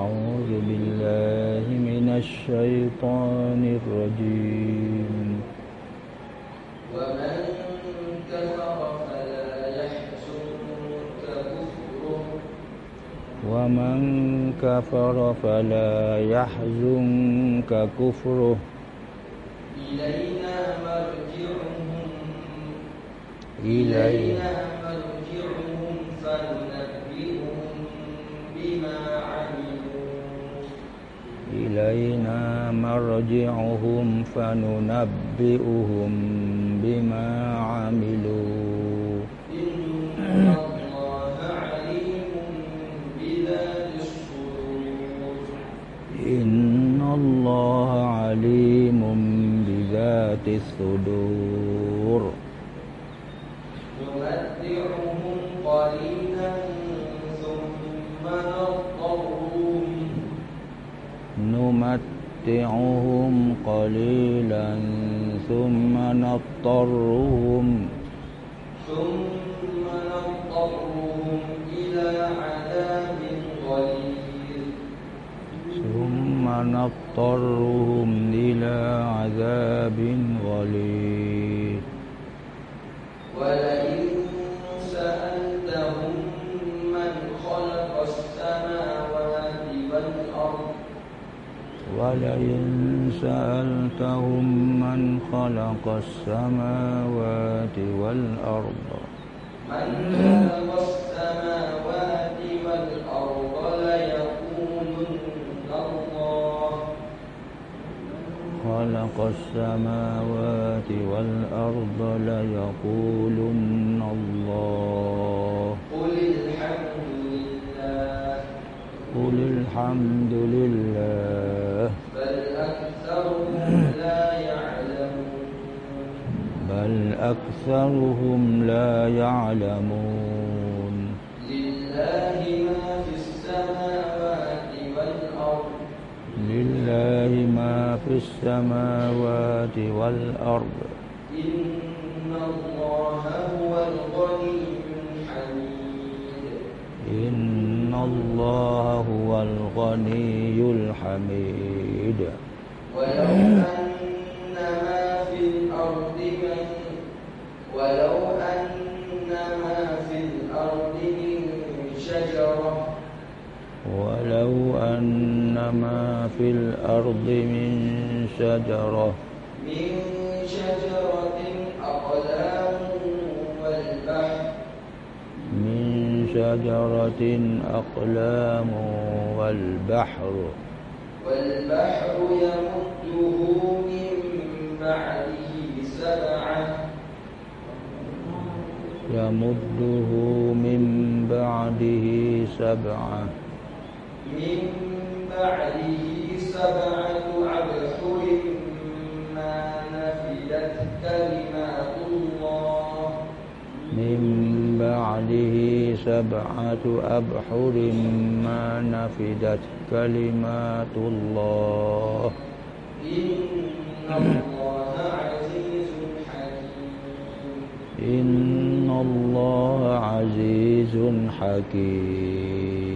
أعوذ بالله من الشيطان الرجيم. ومن كفر فلا يحزنك كفره. ومن كفر فلا يحزنك كفره. إلينا مرجعهم. إلينا إلينا مرجعهم فننبئهم بما عملوا. إن الله عليم بذات الصدور. إن الله عليم بذات الصدور. نمتعهم قليلا ثم نضطرهم نمتعهم قليلا ثم نضطرهم ثم نضطرهم إلى عذاب غليظ. ثم نضطرهم إلى عذاب غليظ. ولئن ولئن سألتهم من خلق السماوات والأرض. من خلق السماوات والأرض ليقولن الله. خلق السماوات والأرض ليقولن الله. قل الحمد لله. قل الحمد لله بل أكثرهم لا يعلمون بل أكثرهم لا يعلمون. لله ما في السماوات والأرض. لله ما في السماوات والأرض. إن الله هو الغني الحميد. إن الله هو الغني الحميد. ولو أن ما في الأرض من ولو أن ما في الأرض من شجرة. ولو أن ما في الأرض من شجرة. من شجرة أقلام والبحر. من شجرة أقلام والبحر. والبحر يمده من بعده سبعة. يمده من بعده سبعة. من بعده سبعة أبحر ما نفدت كلمات الله. من بعده سبعة أبحر ما نفدت كلمات الله. إن الله إن الله عزيز حكيم.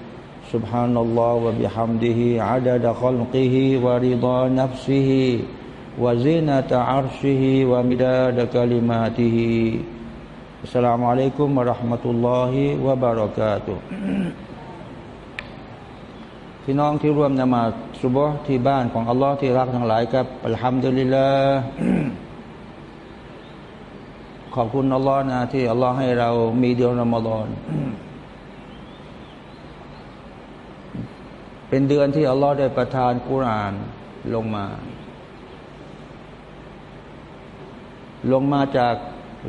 سبحان الله وبحمده عدد خلقه ورضا نفسه وزينة عرشه ومداد كلماته السلام عليكم ورحمة الله وبركاته พี่น้องที่ร่วมนมาสุบฮ์ที่บ้านของอัลลอฮ์ที่รักทั้งหลายครับอัลฮัมดุลิลลาห์ขอบคุณอัลลอฮ์นะที่อัลลอฮ์ให้เรามีเดือนรอมฎอน เป็นเดือนที่อัลลอฮ์ได้ประทานกุรานลงมา ลงมาจาก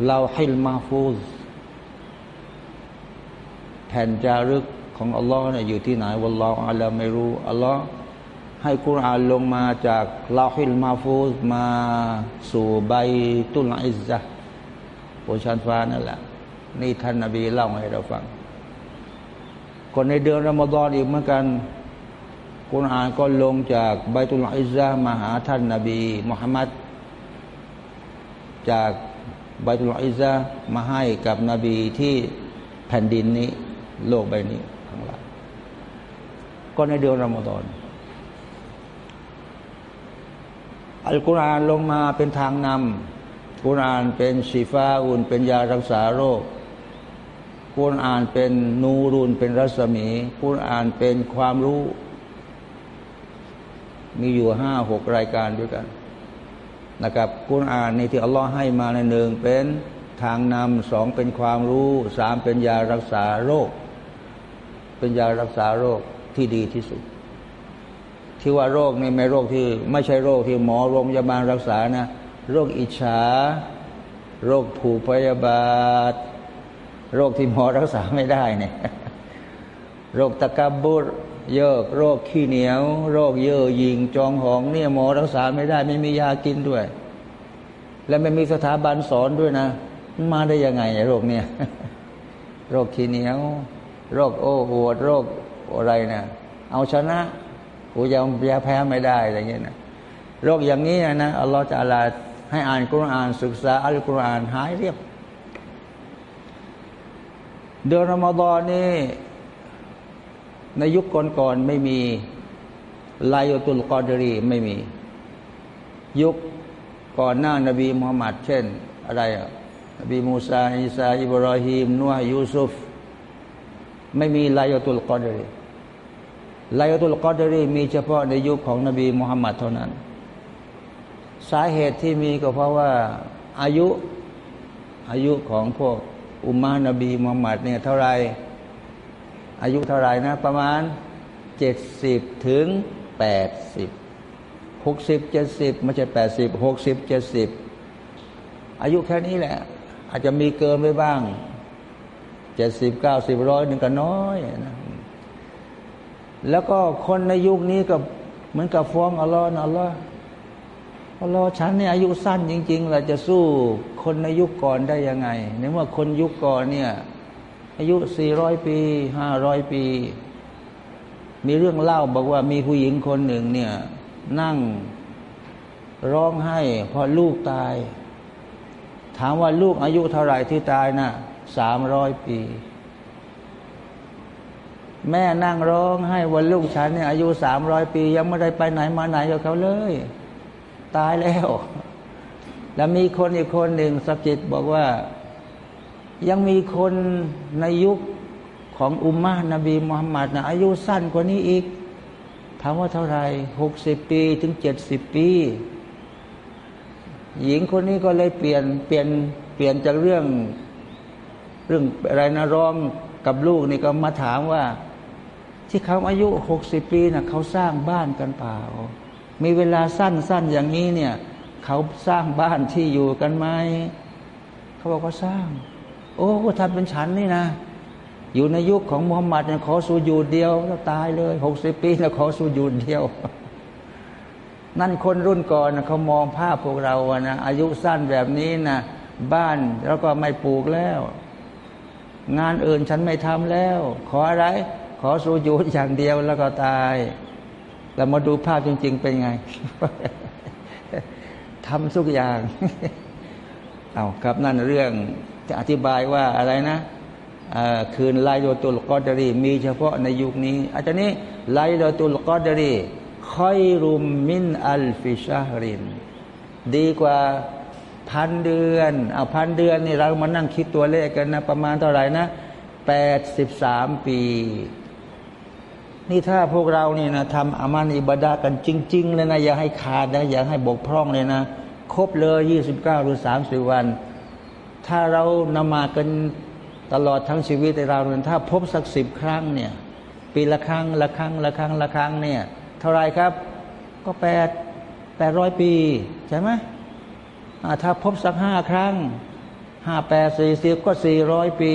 เลาฮิลมาฟูซแผ่นจารึกของอัลลอฮ์เนี่ยอยู่ที่ไหนวัลลอฮ์อัลลอฮ์ไม่รู้อัลลอฮ์ให้กุรานลงมาจากเลาฮิลมาฟูซมาสู่ใบตุลอิซซะบนชั้นฟ้านั่นแหละ นี่ท่านนาบีเล่าให้เราฟังคนในเดือนรอมฎอนอีกเหมือนกัน กุณอานก็ลงจากใบตุลอิซามาหาท่านนาบีมุฮัมมัดจากใบตุลอิซามาให้กับนบีที่แผ่นดินนี้ โลกใบนี้ข้งหลังก็ในเดือนรอมฎอนอัลกุรอานลงมาเป็นทางนำกุรอานเป็นชีฟ้าอุนเป็นยารักษาโรคกุรอานเป็นนูรุนเป็นรัศมีกุรอานเป็นความรู้ มีอยู่ห้าหกรายการด้วยกันนะครับกุรอานในที่อัลลอฮ์ให้มาในหนึ่งเป็นทางนำสองเป็นความรู้สามเป็นยารักษาโรค เป็นยารักษาโรคที่ดีที่สุด ที่ว่าโรคนี่ไม่โรคที่ไม่ใช่โรคที่หมอโรงพยาบาลรักษานะโรคอิจฉา โรคผูกพยาบาท โรคที่หมอรักษาไม่ได้เนี่ยโรคตะกบุร เยอะโรคขี้เหนียว โรคเยอะยิงจองหองเนี่ยหมอรักษาไม่ได้ ไม่มียากินด้วย และไม่มีสถาบันสอนด้วยนะ มาได้ยังไงโรคเนี่ยโรคขี้เหนียว โรคโอ้โหดโรคอะไรนะเอาชนะกูยังยาแพ้ไม่ได้อะไรเงี้ยนะโรคอย่างนี้นะอัลลอฮฺจะลาให้อ่านกุรอาน ศึกษาอัลกุรอานหายเรียบเดือนรอมฎอนนี่ ในยุคก่อนๆไม่มีลายตุลกอดรีไม่มี ยุคก่อนหน้านบีมุฮัมมัดเช่น อะไรนบีมูซาอิสาอิบราฮิมนัวยูซุฟ ไม่มีลายตุลกอดรีลายตุลกอดรีมีเฉพาะในยุคของนบีมุฮัมมัดเท่านั้น สาเหตุที่มีก็เพราะว่าอายุอายุของพวกอุมานบีมุฮัมมัดเนี่ยเท่าไร อายุเท่าไรนะ ประมาณเจ็ดสิบถึงแปดสิบหกสิบเจ็ดสิบไม่ใช่แปดสิบหกสิบเจ็ดสิบอายุแค่นี้แหละ อาจจะมีเกินไปบ้างเจ็ดสิบเก้าสิบร้อยหนึ่งก็น้อยนะแล้วก็คนในยุคนี้ก็เหมือนกับฟ้องอัลลอฮ์อัลลอฮ์อัลลอฮ์ฉันเนี่ยอายุสั้นจริงๆเราจะสู้คนในยุคก่อนได้ยังไงในเมื่อคนยุคก่อนเนี่ย อายุสี่ร้อยปีห้าร้อยปี มีเรื่องเล่าบอกว่ามีผู้หญิงคนหนึ่งเนี่ย นั่งร้องไห้พอลูกตาย ถามว่าลูกอายุเท่าไหร่ที่ตายนะ่ะสามร้อยปี แม่นั่งร้องให้วันลูกฉันเนี่ยอายุสามร้อยปี ยังไม่ได้ไปไหนมาไหนกับเขาเลย ตายแล้ว แล้วมีคนอีกคนหนึ่งสักจิตบอกว่า ยังมีคนในยุคของอุมมานบีมุฮัมมัดนะอายุสั้นกว่านี้อีกถามว่าเท่าไหร่หกสิบปีถึงเจ็ดสิบปี หญิงคนนี้ก็เลยเปลี่ยนเปลี่ยนเปลี่ยนจากเรื่องเรื่องอะไรนะร้องกับลูกนี่ก็มาถามว่า ที่เขาอายุหกสิบปีนะ่ะเขาสร้างบ้านกันเปล่า มีเวลาสั้นๆอย่างนี้เนี่ย เขาสร้างบ้านที่อยู่กันไหมเขาบอกว่าสร้าง โอ้ทำเป็นฉันนี่นะ อยู่ในยุคของมุฮัมมัดเนี่ยขอสูญูดเดียวแล้วตายเลยหกสิบปีแล้วขอสูญูดเดียว นั่นคนรุ่นก่อนนะเขามองภาพพวกเราอะนะอายุสั้นแบบนี้นะบ้านแล้วก็ไม่ปลูกแล้ว งานอื่นฉันไม่ทำแล้ว ขออะไร ขอสูญูดอย่างเดียวแล้วก็ตายเรามาดูภาพจริง ๆ เป็นไงทำทุกอย่าง เอาครับนั่นเรื่อง จะอธิบายว่าอะไรนะคืนไลโดตุลกอดรี มีเฉพาะในยุคนี้ อาจารย์นี้ไลโดตุลกอดรีค่อยรุมมินอัลฟิชาริน ดีกว่าพันเดือนเอาพันเดือนนี่เรามานั่งคิดตัวเลขกันนะ ประมาณเท่าไหร่นะแปดสิบสามปี นี่ถ้าพวกเรานี่นะทำอามันอิบดากันจริง ๆ เลยนะ อย่าให้ขาดนะ อย่าให้บกพร่องเลยนะ ครบเลยยี่สิบเก้าหรือสามสิบวัน ถ้าเรานมากันตลอดทั้งชีวิตเราเนี่ยถ้าพบสักสิบครั้งเนี่ย ปีละครั้งละครั้งละครั้งละครั้งเนี่ย เท่าไรครับ ก็แปดแปดร้อยปี ใช่ไหมถ้าพบสักห้าครั้งห้าแปดสี่สิบก็สี่ร้อยปี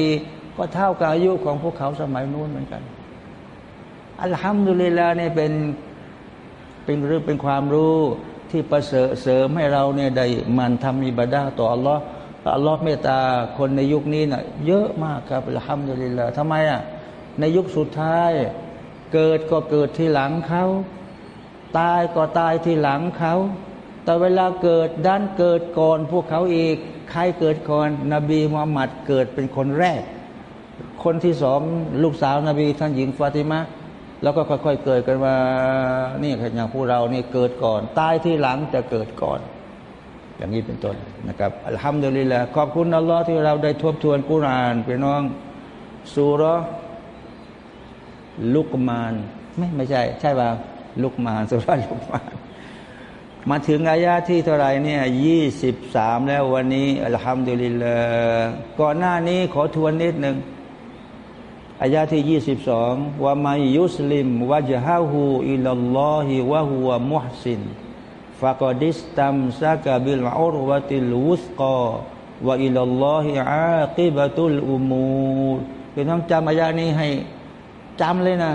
ก็เท่ากับอายุของพวกเขาสมัยนู้นเหมือนกัน อัลฮัมดุลิลลาเนี่ยเป็นเป็นเรื่องเป็นความรู้ที่ประเสริฐเสริมให้เราเนี่ยได้มันทำอิบาดาต่ออัลลอฮ์ อัลลอฮ์เมตตาคนในยุคนี้นะ่ะเยอะมากครับอัลฮัมดุลิลลาทำไมอะในยุคสุดท้าย เกิดก็เกิดที่หลังเขา ตายก็ตายที่หลังเขา แต่เวลาเกิดด้านเกิดก่อนพวกเขาอีก ใครเกิดก่อน นบีมุฮัมมัดเกิดเป็นคนแรก คนที่สองลูกสาวนาบีท่านหญิงฟาติมะแล้วก็ค่อยๆเกิดกันมา นี่อย่างพวกเรานี่เกิดก่อน ตายที่หลังจะเกิดก่อน อย่างนี้เป็นต้นนะครับอัลฮัมดุลิลละขอบคุณอัลลอฮ์ที่เราได้ทบทวนกุรานไปน้องสุรลุกมาน ไม่ไม่ใช่ ใช่ป่าลุกมานสุรลุกมาน มาถึงอายาที่เท่าไรเนี่ยยี่สิบสามแล้ววันนี้อัลฮัมดุลิลลาก่อนหน้านี้ขอทวนนิดหนึ่งอายาที่ยี่สิบสองว่ามายุสลิมวะจฮาหูอิลลอฮิวะฮุวะมุฮซิน ฟะกอดิสตัมซากะบิลอุรวะติลวุสกอวะอิลลอฮิอาคิบะตุลอุมูเป็นต้องจำอายานี้ให้จำเลยนะ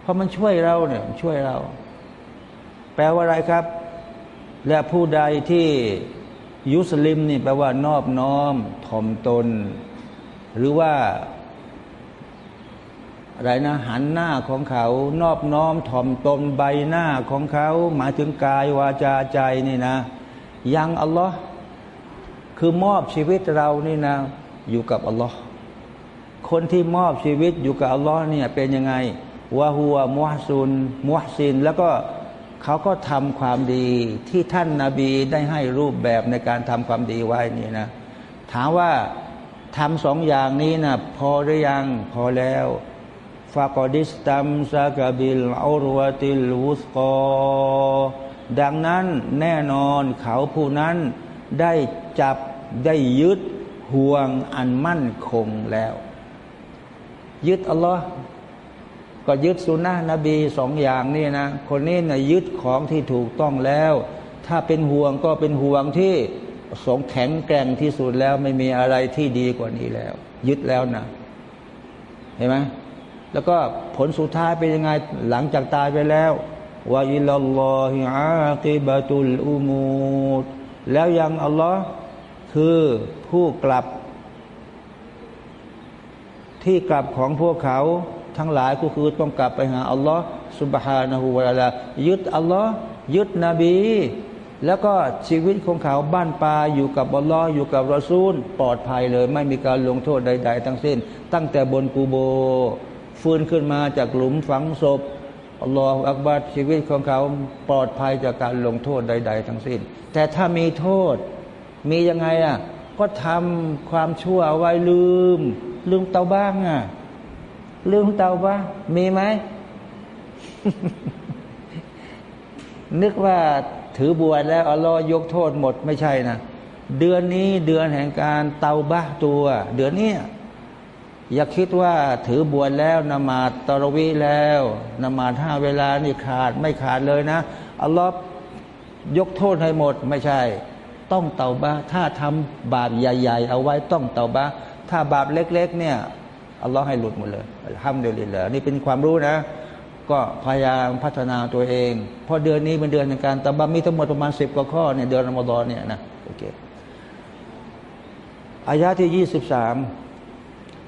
เพราะมันช่วยเราเนี่ยช่วยเรา แปลว่าอะไรครับ และผู้ใดที่ยุสลิมนี่แปลว่านอบน้อมถ่อมตน หรือว่า อะไรนะหันหน้าของเขา นอบน้อมถ่อมตนใบหน้าของเขาหมายถึงกายวาจาใจนี่นะ ยังอัลลอฮ์คือมอบชีวิตเรานี่นะ อยู่กับอัลลอฮ์คนที่มอบชีวิตอยู่กับอัลลอฮ์เนี่ยเป็นยังไงวะหัวมุฮซุนมุฮซิน แล้วก็เขาก็ทำความดีที่ท่านนาบีได้ให้รูปแบบในการทำความดีไว้นี่นะ ถามว่าทำสองอย่างนี้นะพอหรือยังพอแล้ว ฟากอดิสตัมซากบิลอรวติลวุสกอดังนั้นแน่นอนเขาผู้นั้นได้จับได้ยึดห่วงอันมั่นคงแล้ว ยึดอัลลอฮ์ก็ยึดสุนนะนบีสองอย่างนี่นะ คนนี้นะยึดของที่ถูกต้องแล้ว ถ้าเป็นห่วงก็เป็นห่วงที่สงแข็งแกร่งที่สุดแล้วไม่มีอะไรที่ดีกว่านี้แล้ว ยึดแล้วนะ เห็นไหม แล้วก็ผลสุดท้ายเป็นยังไงหลังจากตายไปแล้ววาอิลลอฮิอาคิบะตุลอุมูดแล้วยังอัลลอฮ์คือผู้กลับ ที่กลับของพวกเขาทั้งหลายก็คือต้องกลับไปหาอัลลอฮ์สุบฮานะฮูวะลายึดอัลลอฮ์ยึดนบี แล้วก็ชีวิตของเขาบ้านปลาอยู่กับอัลลอฮ์อยู่กับรอซูล ปลอดภัยเลย ไม่มีการลงโทษใด ๆ ทั้งสิ้น ตั้งแต่บนกูโบ ฟื้นขึ้นมาจากหลุมฝังศพอัลลอฮฺอักบัดชีวิตของเขาปลอดภัยจากการลงโทษใด ๆ ทั้งสิ้น แต่ถ้ามีโทษ มียังไงอะก็ทำความชั่วเอาไว้ลืม ลืมเตาบ้างอะลืมเตาบ้างมีไหมนึกว่าถือบวชแล้วอัลลอฮ์ยกโทษหมดไม่ใช่นะ เดือนนี้เดือนแห่งการเตาบ้าตัว เดือนนี้ อย่าคิดว่าถือบวชแล้วนมาตรวีแล้วนมาห้าเวลานี่ขาดไม่ขาดเลยนะอัลลอฮ์ยกโทษให้หมดไม่ใช่ ต้องเตาบาถ้าทำบาปใหญ่ ๆ เอาไว้ต้องเตาบาถ้าบาปเล็ก ๆ เนี่ยอัลลอฮ์ให้หลุดหมดเลยห้ามเดือนเลยนี่เป็นความรู้นะ ก็พยายามพัฒนาตัวเองเพราะเดือนนี้เป็นเดือนในการตบามีทั้งหมดประมาณสิบกว่าข้อเนี่ยเดือนรอมฎอนเนี่ยนะโอเคอายะที่ยี่สิบสาม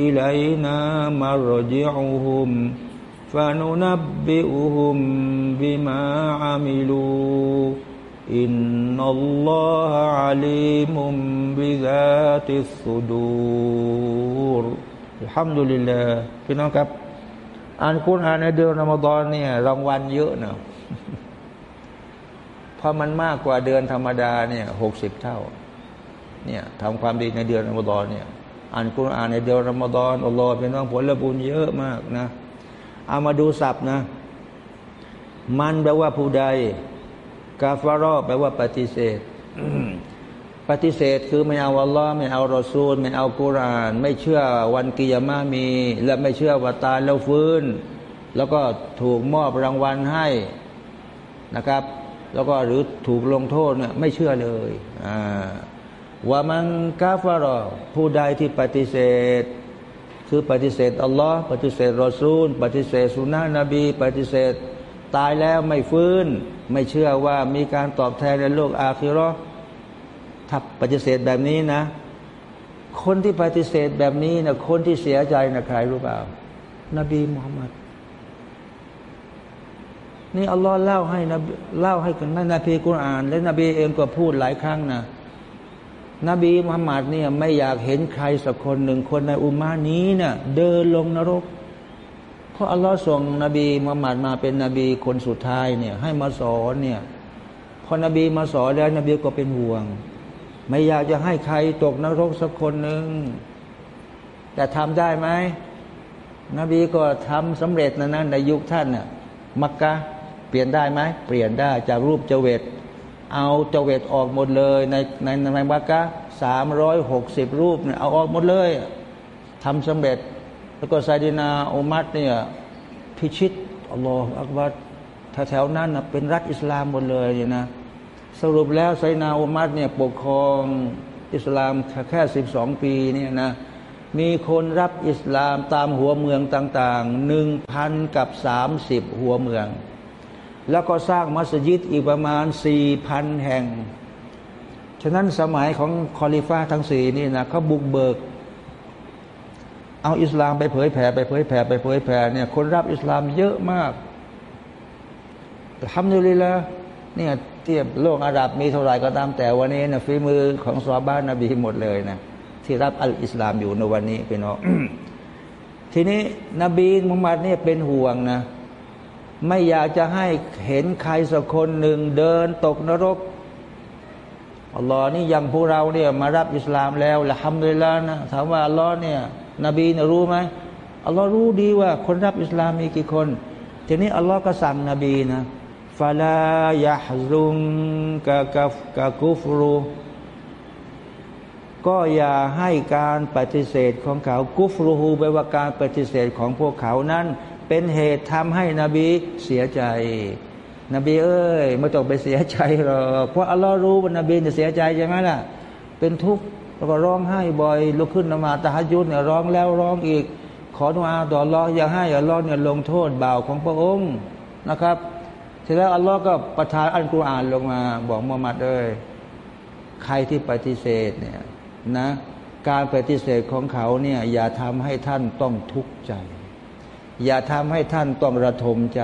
อิลัยนามารจิอุฮุมฟานุนับบิอุฮุมบิมาอามิลูอินนัลลอฮะอาลีมุพี่น้องครับอ่านคุณอ่านในเดือนรอมฎอนเนี่ยรางวัลเยอะเนะเพราะมันมากกว่าเดือนธรรมดาเนี่ยหกสิบเท่า เนี่ยทำความดีในเดือนรอมฎอนเนี่ย อ่านคุณอ่านในเดือนรอมฎอนอัลลอฮ์เป็นน้องผลบุญเยอะมากนะเอามาดูศัพท์นะ มันแปลว่าผู้ใด กาฟารอแปลว่าปฏิเสธปฏิเสธคือไม่เอาอัลลอฮ์ไม่เอารอซูล ไม่เอากุราน ไม่เชื่อวันกิยามามี และไม่เชื่อว่าตายแล้วฟื้น แล้วก็ถูกมอบรางวัลให้นะครับ แล้วก็หรือถูกลงโทษเนี่ยไม่เชื่อเลยอ่า ว่ามันกาฟารอผู้ใดที่ปฏิเสธ คือปฏิเสธอัลลอฮ์ปฏิเสธรอซูล ปฏิเสธสุนนะนบี ปฏิเสธ ตายแล้วไม่ฟื้น ไม่เชื่อว่ามีการตอบแทนในโลกอาคิรอถ้าปฏิเสธแบบนี้นะ คนที่ปฏิเสธแบบนี้นะคนที่เสียใจนะใครรู้เปล่า นบีมุฮัมมัดนี่อัลลอฮ์เล่าให้นเล่าให้กันในนบีกุรอาน และนบีเองก็พูดหลายครั้งนะ นบีมุฮัมมัดเนี่ยไม่อยากเห็นใครสักคนหนึ่งคนในอุมานี้เนะ่ยเดินลงนรก เพราะอัลลอฮ์ส่งนบีมุฮัมมัดมาเป็นนบีคนสุดท้ายเนี่ยให้มาสอนเนี่ยพอนบีมาสอนแล้วนบีก็เป็นห่วง ไม่อยากจะให้ใครตกนรกสักคนหนึ่งแต่ทำได้ไหมนบีก็ทำสำเร็จนะนั้นในยุคท่านน่ะมักกะเปลี่ยนได้ไหมเปลี่ยนได้จากรูปเจเวต เอาเจเวตออกหมดเลย ในในในมักกะสามร้อยหกสิบรูปเนี่ยเอาออกหมดเลยทำสำเร็จ แล้วก็ไซดีนาอุมัดเนี่ยพิชิตอัลลอฮฺอักบัดแถวๆนั้นนะเป็นรัฐอิสลามหมดเลยนะสรุปแล้วไซนาอุมัดเนี่ยปกครองอิสลามแค่สิบสองปีเนี่ยนะมีคนรับอิสลามตามหัวเมืองต่างๆหนึ่งพันกับสามสิบหัวเมือง แล้วก็สร้างมัสยิดอีกประมาณสี่พันแห่ง ฉะนั้นสมัยของคอลิฟ้าทั้งสี่นี่นะเขาบุกเบิก เอาอิสลามไปเผยแผ่ไปเผยแผ่ไปเผยแผ่เนี่ยคนรับอิสลามเยอะมากทำอยู่เลยละเนี่ยเทียบโลกอาหรับมีเท่าไหร่ก็ตามแต่วันนี้นะฝีมือของซอบ้านนบีหมดเลยนะที่รับอัลอิสลามอยู่ในวันนี้เป็นน้องทีนี้นบีมุฮัมมัดเนี่ยเป็นห่วงนะ ไม่อยากจะให้เห็นใครสักคนหนึ่งเดินตกนรกอัลลอฮ์นี่ยังพวกเราเนี่ยมารับอิสลามแล้วละฮัมดุลิลลานะถามว่าอัลลอฮ์เนี่ยนบีเนี่ยรู้ไหมอัลลอฮ์รู้ดีว่าคนรับอิสลามมีกี่คน ทีนี้อัลลอฮ์ก็สั่งนบีนะฟาลายะฮซุงกะกัฟกะกุฟรูก็อย่าให้การปฏิเสธของเขากุฟรูฮูแปลว่าการปฏิเสธของพวกเขานั้น เป็นเหตุทำให้นบีเสียใจ นบีเอ้ยไม่ต้องไปเสียใจหรอกเพราะอัลลอฮ์รู้ว่านบีจะเสียใจใช่ไหมล่ะ เป็นทุกข์แล้วก็ร้องไห้บ่อยลุกขึ้นนมาตะฮัยุดเนี่ยร้องแล้วร้องอีก ขอดุอาต่อรออย่าให้อัลลอฮ์เนี่ยลงโทษบ่าวของพระองค์นะครับเสร็จแล้วอัลลอฮ์ก็ประทานอัลกุรอานลงมา บอกมุฮัมมัดเอ้ยใครที่ปฏิเสธเนี่ยนะการปฏิเสธของเขาเนี่ยอย่าทำให้ท่านต้องทุกข์ใจ อย่าทำให้ท่านต้องระทมใจ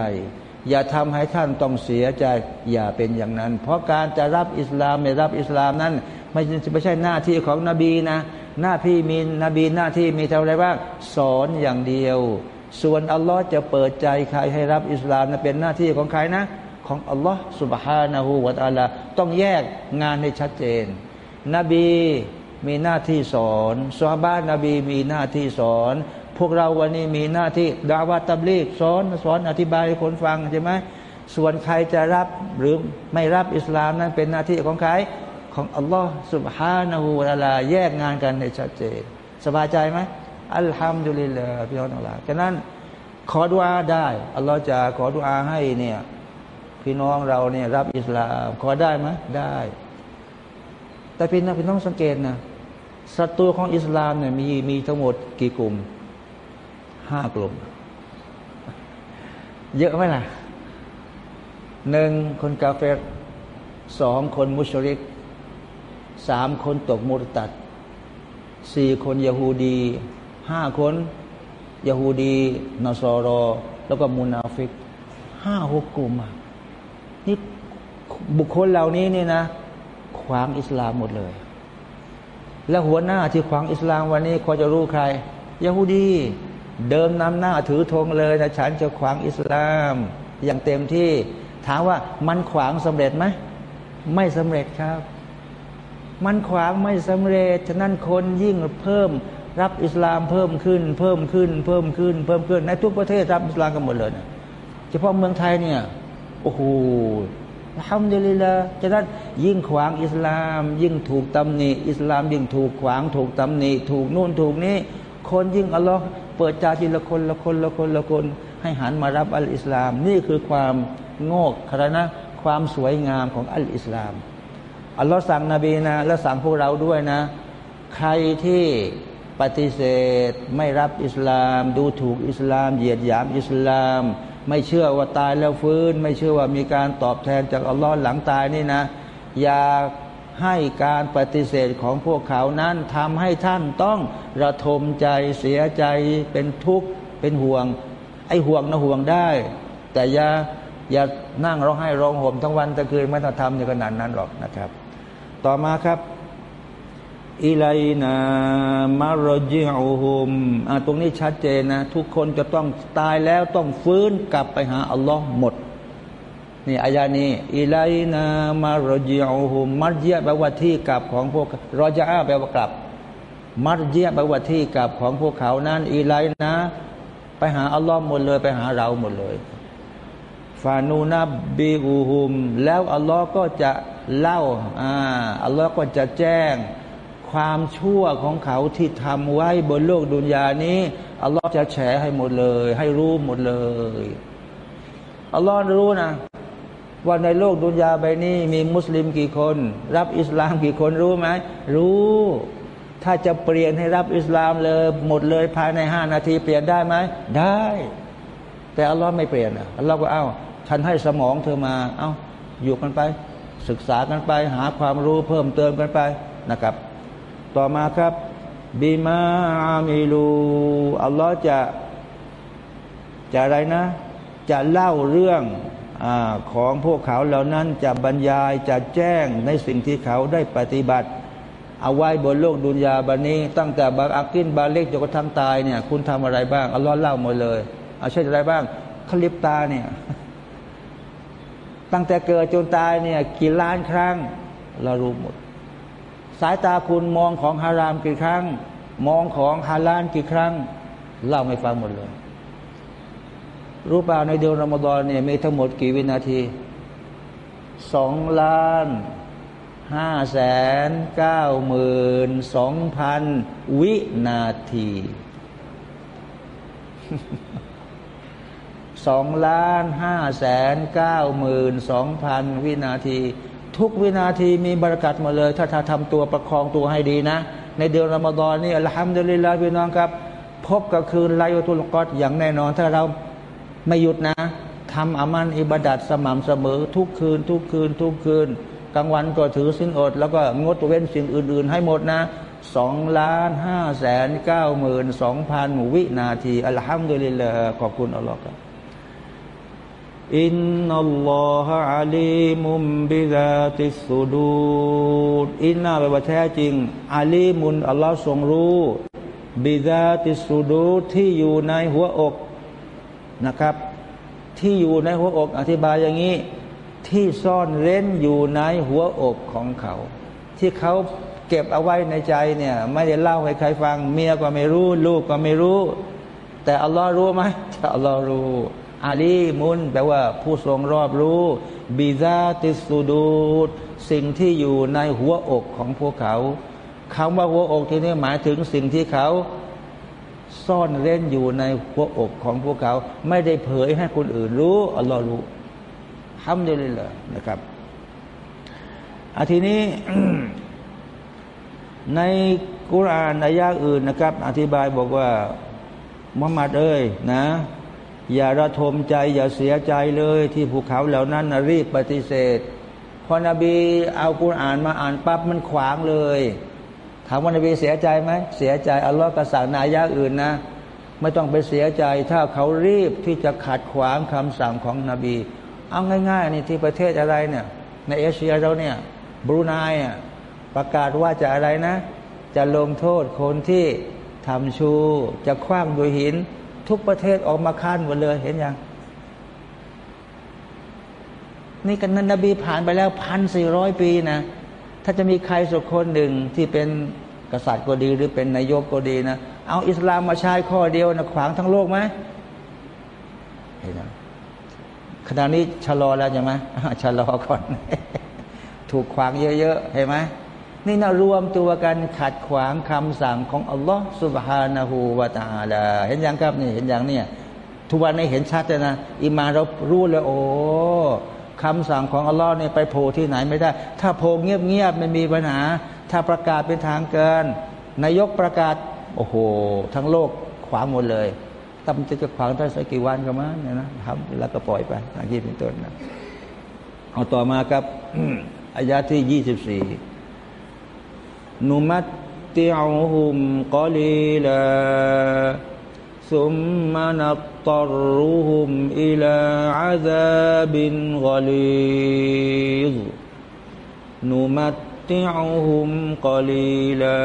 อย่าทำให้ท่านต้องเสียใจ อย่าเป็นอย่างนั้น เพราะการจะรับอิสลามไม่รับอิสลามนั้นไม่ไม่ใช่หน้าที่ของนบีนะ หน้าที่มีนบีหน้าที่มีเท่าไรบ้างสอนอย่างเดียว ส่วนอัลลอฮ์จะเปิดใจใครให้รับอิสลามนะเป็นหน้าที่ของใครนะ ของอัลลอฮ์สุบฮานาหูวะตาลาต้องแยกงานให้ชัดเจน นบีมีหน้าที่สอนซอบ้านนบีมีหน้าที่สอน พวกเราวันนี้มีหน้าที่ดาวาตับลีกสอนสอนอธิบายให้คนฟังใช่ไหมส่วนใครจะรับหรือไม่รับอิสลามนั้นเป็นหน้าที่ของใครของอัลลอฮ์สุบฮานาหูวะลา แยกงานกันในชัดเจน สบายใจไหมอัลฮัมดุลิลลาห์พี่น้องทั้งหลายฉะนั้นขอดุอาได้อัลลอฮ์จะขอดุอาให้เนี่ยพี่น้องเราเนี่ยรับอิสลามขอได้ไหมได้ แต่พี่น้องพี่น้องสังเกตนะศัตรูของอิสลามเนี่ยมีมีทั้งหมดกี่กลุ่ม ห้ากลุ่ม เยอะไหมล่ะหนึ่งคนกาเฟรสองคนมุชริกสามคนตกมุรตัดสี่คนยาฮูดีห้าคนยาฮูดีนอสอรอ แล้วก็มุนาฟิกห้าหกกลุ่มนี่บุคคลเหล่านี้นี่นะ ขวางอิสลามหมดเลย แล้วหัวหน้าที่ขวางอิสลามวันนี้เขาจะรู้ใครยาฮูดี เดิมนำหน้าถือธงเลยนะฉันจะขวางอิสลาม อย่างเต็มที่ถามว่ามันขวางสำเร็จไหมไม่สำเร็จครับ มันขวางไม่สำเร็จฉะนั้นคนยิ่งเพิ่มรับอิสลามเพิ่มขึ้น เพิ่มขึ้น เพิ่มขึ้น เพิ่มขึ้นในทุกประเทศรับอิสลามกันหมดเลยนะเฉพาะเมืองไทยเนี่ยโอ้โหทำดีเลยละฉะนั้นยิ่งขวางอิสลาม ยิ่งถูกตำหนิอิสลามยิ่งถูกขวางถูกตำหนิถูกนู่นถูกนี้ คนยิ่งอัลลอฮ์ เปิดใจทีละคนละคนละคนละคน ให้หันมารับอัลอิสลาม นี่คือความโง่ครนะความสวยงามของอัลอิสลามอัลลอฮ์สั่งนบีนะและสั่งพวกเราด้วยนะ ใครที่ปฏิเสธไม่รับอิสลาม ดูถูกอิสลาม เหยียดหยามอิสลาม ไม่เชื่อว่าตายแล้วฟื้น ไม่เชื่อว่ามีการตอบแทนจากอัลลอฮ์หลังตายนี่นะ อย่า ให้การปฏิเสธของพวกเขานั้นทำให้ท่านต้องระทมใจเสียใจเป็นทุกข์เป็นห่วง ไอ้ห่วงนะห่วงได้ แต่อย่าอย่านั่งร้องไห้ร้องห่มทั้งวันทั้งคืนไม่ต้องทำในขนาดนั้นหรอกนะครับ ต่อมาครับอิไลนามารจิอูฮุมตรงนี้ชัดเจนนะ ทุกคนจะต้องตายแล้วต้องฟื้นกลับไปหาอัลลอฮ์หมด นี่อายานี้อิไลนามารจิอูฮุมมัรเจียแปลว่าที่กลับของพวกรอจาแปลว่ากลับ มัรเจียแปลว่าที่กลับของพวกเขานั้นอิไลนะ ไปหาอัลลอฮ์หมดเลย ไปหาเราหมดเลยฟานูนับบีอูฮุม แล้วอัลลอฮ์ก็จะเล่าอ่าอัลลอฮ์ก็จะแจ้ง ความชั่วของเขาที่ทำไว้บนโลกดุนยานี้อัลลอฮ์จะแฉให้หมดเลย ให้รู้หมดเลยอัลลอฮ์รู้นะ ว่าในโลกดุนยาใบนี้ มีมุสลิมกี่คน รับอิสลามกี่คนรู้ไหมรู้ ถ้าจะเปลี่ยนให้รับอิสลามเลยหมดเลยภายในห้านาที เปลี่ยนได้ไหมได้ แต่อัลลอฮ์ไม่เปลี่ยนอัลลอฮ์ก็เอา้าฉันให้สมองเธอมา เอา้าอยู่กันไป ศึกษากันไป หาความรู้เพิ่มเติมกันไปนะครับ ต่อมาครับบิมาอามิลูอัลลอฮ์จะจะอะไรนะ จะเล่าเรื่อง อของพวกเขาเหล่านั้นจะบรรยายจะแจ้งในสิ่งที่เขาได้ปฏิบัติ เอาไว้บนโลกดุนยาบันนี้ ตั้งแต่บาอักินบาเล็กจนกระทั่งตายเนี่ย คุณทำอะไรบ้างอัลลอฮ์เล่าหมดเลยเอาเช่นอะไรบ้างคลิปตาเนี่ย ตั้งแต่เกิดจนตายเนี่ยกี่ล้านครั้งเรารู้หมด สายตาคุณมองของฮารามกี่ครั้ง มองของฮาลานกี่ครั้ง เล่าไม่ฟังหมดเลย รู้เปล่าในเดือนรอมฎอนเนี่ยมีทั้งหมดกี่วินาทีสองล้านห้าแสนเก้าหมื่นสองพันวินาทีสองล้านห้าแสนเก้าหมื่นสองพันวินาที ทุกวินาทีมีบรารักัดหมดเลยถ้าถ้าทำตัวประคองตัวให้ดีนะ ในเดือนรอมฎอนนี่อัลฮัมดุลิลลาห์พี่น้องครับ พบกับคืนไลอุตุลกอดอย่างแน่นอน ถ้าเรา ไม่หยุดนะทำอามันอิบาดัดสม่ำเสมอ ทุกคืน ทุกคืน ทุกคืน กลางวันก็ถือสินอด แล้วก็งดเว้นสิ่งอื่น ๆ ให้หมดนะสองล้านห้าแสนเก้าหมื่นสองพันวินาทีอัลฮัมดุลิลลาห์ขอบคุณอัลลอฮ์ครับอินนัลลอฮะอาลีมุมบิดาติสุดูดอินนาแปลว่าแท้จริงอาลีมุนอัลลอฮ์ทรงรู้บิดาติสุดูดที่อยู่ในหัวอก นะครับ ที่อยู่ในหัวอกอธิบายอย่างนี้ ที่ซ่อนเร้นอยู่ในหัวอกของเขา ที่เขาเก็บเอาไว้ในใจเนี่ย ไม่ได้เล่าให้ใครฟัง เมียก็ไม่รู้ ลูกก็ไม่รู้ แต่อัลลอฮ์รู้ไหมอัลลอฮ์รู้อาลีมุนแปลว่าผู้ทรงรอบรู้บิซาติสุดูดสิ่งที่อยู่ในหัวอกของพวกเขาคำว่าหัวอกที่นี่หมายถึงสิ่งที่เขา ซ่อนเล่นอยู่ในหัวอกของพวกเขา ไม่ได้เผยให้คนอื่นรู้อัลลอฮ์รู้ทำได้เลยเลยนะครับอาทีนี้ในกุรานในยะอื่นนะครับ อธิบายบอกว่ามุฮัมมัดเอ้ยนะ อย่าระทมใจ อย่าเสียใจเลยที่ภูเขาเหล่านั้นรีบปฏิเสธ พอนบีเอากุรานมาอ่านปั๊บมันขวางเลย ถามว่านบีเสียใจไหมเสียใจอัลลอฮ์กระสั่งนายะอื่นนะ ไม่ต้องไปเสียใจ ถ้าเขารีบที่จะขัดขวางคำสั่งของนบี เอาง่าย ๆ นี่ที่ประเทศอะไรเนี่ย ในเอเชียเราเนี่ยบรูไนประกาศว่าจะอะไรนะ จะลงโทษคนที่ทำชู จะคว้างโดยหิน ทุกประเทศออกมาค้านหมดเลยเห็นยังนี่กันนบีผ่านไปแล้วพันสี่ร้อยปีนะ ถ้าจะมีใครสักคนหนึ่งที่เป็น กษัตริย์ก็ดีหรือเป็นนายกก็ดีนะ เอาอิสลามมาใช้ข้อเดียวนะขวางทั้งโลกไหมเห็นไหมขณะนี้ชะลอแล้วใช่ไหมชะลอก่อน ถูกขวางเยอะๆเห็นไหมนี่นะรวมตัวกันขัดขวางคำสั่งของอัลลอฮ์สุบฮานาหูวาตาลา เห็นอยังครับนี่เห็นอย่างเนี่ยทุกวันนี้เห็นชัดเลยนะอิมาเรารู้เลยโอ้คำสั่งของอัลลอฮ์เนี่ยไปโผล่ที่ไหนไม่ได้ ถ้าโผล่เงียบๆไม่มีปัญหา ถ้าประกาศเป็นทางเกิน นายกประกาศ โอ้โห ทั้งโลกขวางหมดเลยตั้มจะจะขวางได้สักกี่วันก็มั้เนี่ยนะทำแล้วก็ปล่อยไปอย่างนี้เป็นต้นนะเอาต่อมาครับอายาที่ยี่สิบสี่นุมัติอูฮุมกอลีลาซุมมะนัตตรุฮุมอิลาอาซาบินกอลีนุมัต نمتعهم قليلا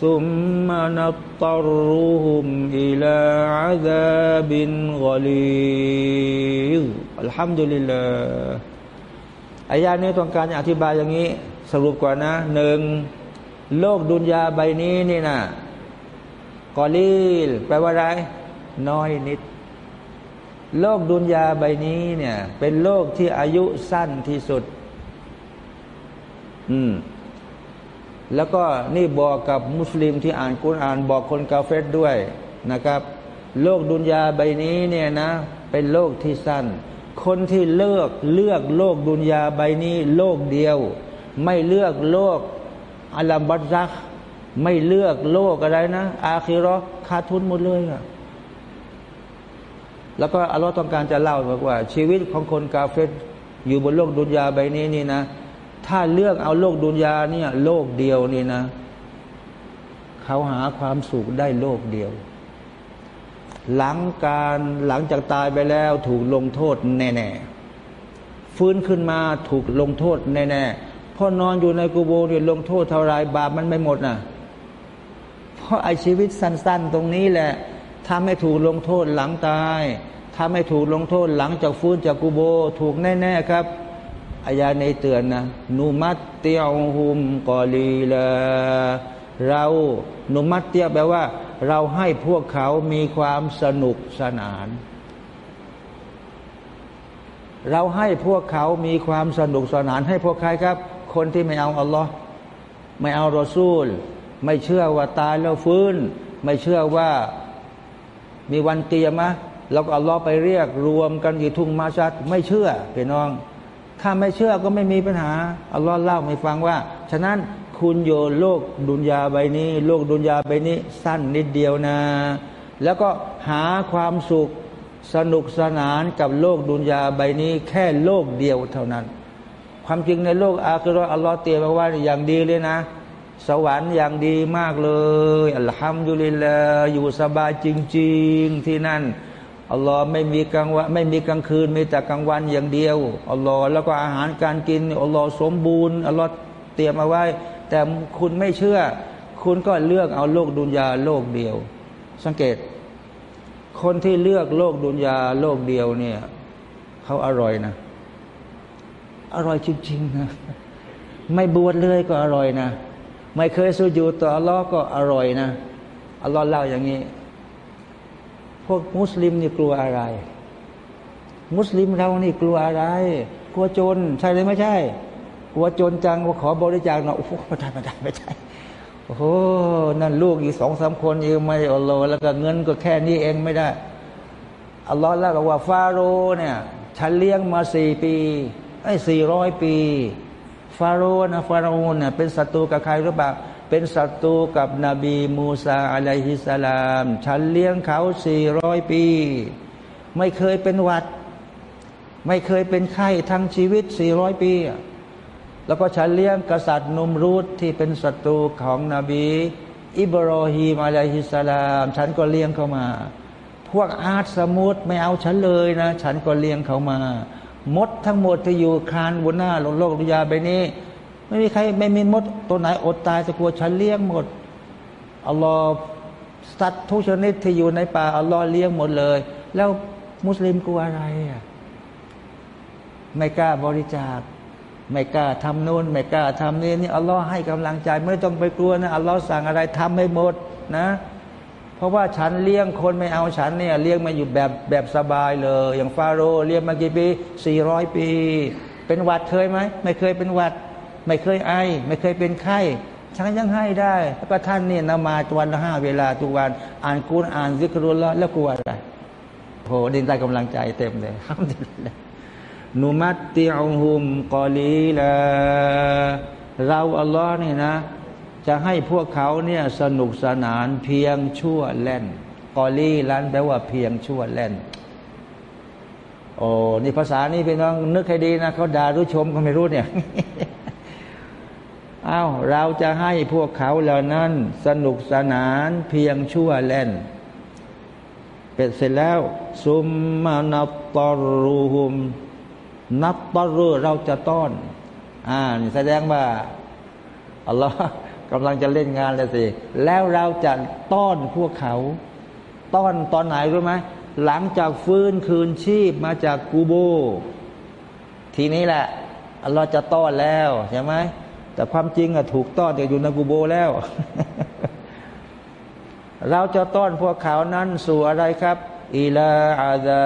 ثم نضطرهم إلى عذاب غليظ الحمد لله อายานี้ต้องการอธิบายอย่างนี้ สรุปก่อนนะหนึ่งโลกดุนยาใบนี้นี่นะกอลีลแปลว่าอะไร น้อยนิด โลกดุนยาใบนี้เนี่ย เป็นโลกที่อายุสั้นที่สุด อืม แล้วก็นี่บอกกับมุสลิมที่อ่านกุรอานบอกคนกาเฟตด้วยนะครับ โลกดุนยาใบนี้เนี่ยนะ เป็นโลกที่สั้น คนที่เลือกเลือกโลกดุนยาใบนี้ โลกเดียว ไม่เลือกโลกอัลลัมบัตซักไม่เลือกโลกอะไรนะ อาคิรอขาดทุนหมดเลยอะแล้วก็อัลลอฮ์ต้องการจะเล่าบอกว่า ชีวิตของคนกาเฟตอยู่บนโลกดุนยาใบนี้นี่นะ ถ้าเลือกเอาโลกดุนยาเนี่ยโลกเดียวนี่นะเขาหาความสุขได้โลกเดียว หลังการหลังจากตายไปแล้วถูกลงโทษแน่ๆฟื้นขึ้นมาถูกลงโทษแน่ๆพอนอนอยู่ในกูโบเนี่ยลงโทษเท่าไรบาปมันไม่หมดน่ะเพราะไอชีวิตสั้น ๆ ตรงนี้แหละถ้าไม่ถูกลงโทษหลังตายถ้าไม่ถูกลงโทษหลังจากฟื้นจากกูโบ ถูกแน่ ๆ ครับ อายาในเตือนนะนุมัตเตียวหุมกอลีละเรานุมัตเตียแปลว่า เราให้พวกเขามีความสนุกสนาน เราให้พวกเขามีความสนุกสนาน ให้พวกใครครับ คนที่ไม่เอาอัลลอฮ์ไม่เอารอซูล ไม่เชื่อว่าตายแล้วฟื้น ไม่เชื่อว่ามีวันเตียมะเราก็เอาล้อไปเรียกรวมกันอยู่ทุ่งมาชัด ไม่เชื่อพี่น้อง ถ้าไม่เชื่อก็ไม่มีปัญหาอัลลอฮ์เล่าให้ฟังว่า ฉะนั้นคุณโยนโลกดุนยาใบนี้ โลกดุนยาใบนี้ สั้นนิดเดียวนะ แล้วก็หาความสุขสนุกสนานกับโลกดุนยาใบนี้ แค่โลกเดียวเท่านั้น ความจริงในโลกอาคืออัลลอฮ์เตียมาว่าอย่างดีเลยนะ สวรรค์อย่างดีมากเลยอัลฮัมดุลิลลาอยู่สบายจริง ๆที่นั่น อัลลอฮ์ไม่มีกลางวันไม่มีกลางคืนมีแต่กลางวันอย่างเดียวอัลลอฮ์แล้วก็อาหารการกินอัลลอฮ์สมบูรณ์อัลลอฮ์เตรียมเอาไว้ แต่คุณไม่เชื่อ คุณก็เลือกเอาโลกดุนยาโลกเดียว สังเกต คนที่เลือกโลกดุนยาโลกเดียวเนี่ยเขาอร่อยนะ อร่อยจริงๆนะไม่บวชเลยก็อร่อยนะ ไม่เคยสุญูต่ออัลลอฮ์ก็อร่อยนะอัลลอฮ์เล่าอย่างนี้ พวกมุสลิมนี่กลัวอะไร มุสลิมเรานี่กลัวอะไร กลัวจน ใช่หรือไม่ใช่ กลัวจนจังว่าขอบริจาคหน่อยโอ้โหไม่ได้ไม่ได้ไม่ใช่โอ้โหนั่นลูกอีกสองสามคนเองไม่อัลลอฮ์แล้วก็เงินก็แค่นี้เองไม่ได้อัลลอฮ์เล่าว่าฟาโรเนี่ยฉันเลี้ยงมาสี่ปีไอ้สี่ร้อยปี ฟาโรนะฟาโรห์เนี่ยเป็นศัตรูกับใครหรือเปล่า เป็นศัตรูกับนบีมูซาอะลัยฮิสสลาม ฉันเลี้ยงเขาสี่ร้อยปี ไม่เคยเป็นหวัด ไม่เคยเป็นไข้ทั้งชีวิตสี่ร้อยปี แล้วก็ฉันเลี้ยงกษัตริย์นุมรูดที่เป็นศัตรูของนบี อิบรอฮีมอะลัยฮิสสลาม ฉันก็เลี้ยงเขามา พวกอาร์ตสมุดไม่เอาฉันเลยนะ ฉันก็เลี้ยงเขามา มดทั้งหมดที่อยู่คานบนหน้าโลกโลกดุยาไปนี้ ไม่มีใครไม่มีมดตัวไหนอดตายจะกลัวฉันเลี้ยงหมดอัลลอฮ์สัตว์ทุกชนิดที่อยู่ในป่าอัลลอฮ์เลี้ยงหมดเลย แล้วมุสลิมกลัวอะไรอะไม่กล้าบริจาค ไม่กล้าทำโน้นไม่กล้าทำนี่นี่อัลลอฮ์ให้กำลังใจ ไม่ต้องไปกลัวนะอัลลอฮ์สั่งอะไรทำให้หมดนะ เพราะว่าฉันเลี้ยงคนไม่เอาฉันเนี่ยเลี้ยงมาอยู่แบบแบบสบายเลย อย่างฟาโรห์เลี้ยงมากี่ปีสี่ร้อยปี เป็นวัดเคยไหมไม่เคยเป็นวัด ไม่เคยไอ ไม่เคยเป็นไข้ฉันยังให้ได้ แล้วก็ท่านเนี่ยนมาวันละห้าเวลาทุกวัน อ่านกุรอ่านซิกรุลละแล้วกลัวอะไรโหดินได้กำลังใจเต็มเลยครับนุมัตติอุฮุมกอลีลาเราอัลลอฮ์นี่นะ จะให้พวกเขาเนี่ยสนุกสนานเพียงชั่วแล่น กอลีลันแปลว่าเพียงชั่วแล่น โอ้นี่ภาษานี่พี่น้องนึกให้ดีนะเขาด่ารู้ชมก็ไม่รู้เนี่ย อา้าวเราจะให้พวกเขาเหล่านั้น สนุกสนานเพียงชั่วแล่น เป็นเสร็จแล้วซุมมานับตอรูหุม นับตอรูเราจะต้อนอ่าแสดงว่าอัลลอฮ์กำลังจะเล่นงานเลยสิ แล้วเราจะต้อนพวกเขา ต้อนตอนไหนรู้ไหมหลังจากฟื้นคืนชีพมาจากกูโบ ทีนี้แหละอัลลอฮ์จะต้อนแล้วใช่ไหม แต่ความจริงอะถูกต้อนอยู่ในกูโบแล้ว เราจะต้อนพวกเขานั้นสู่อะไรครับอีลาอาดา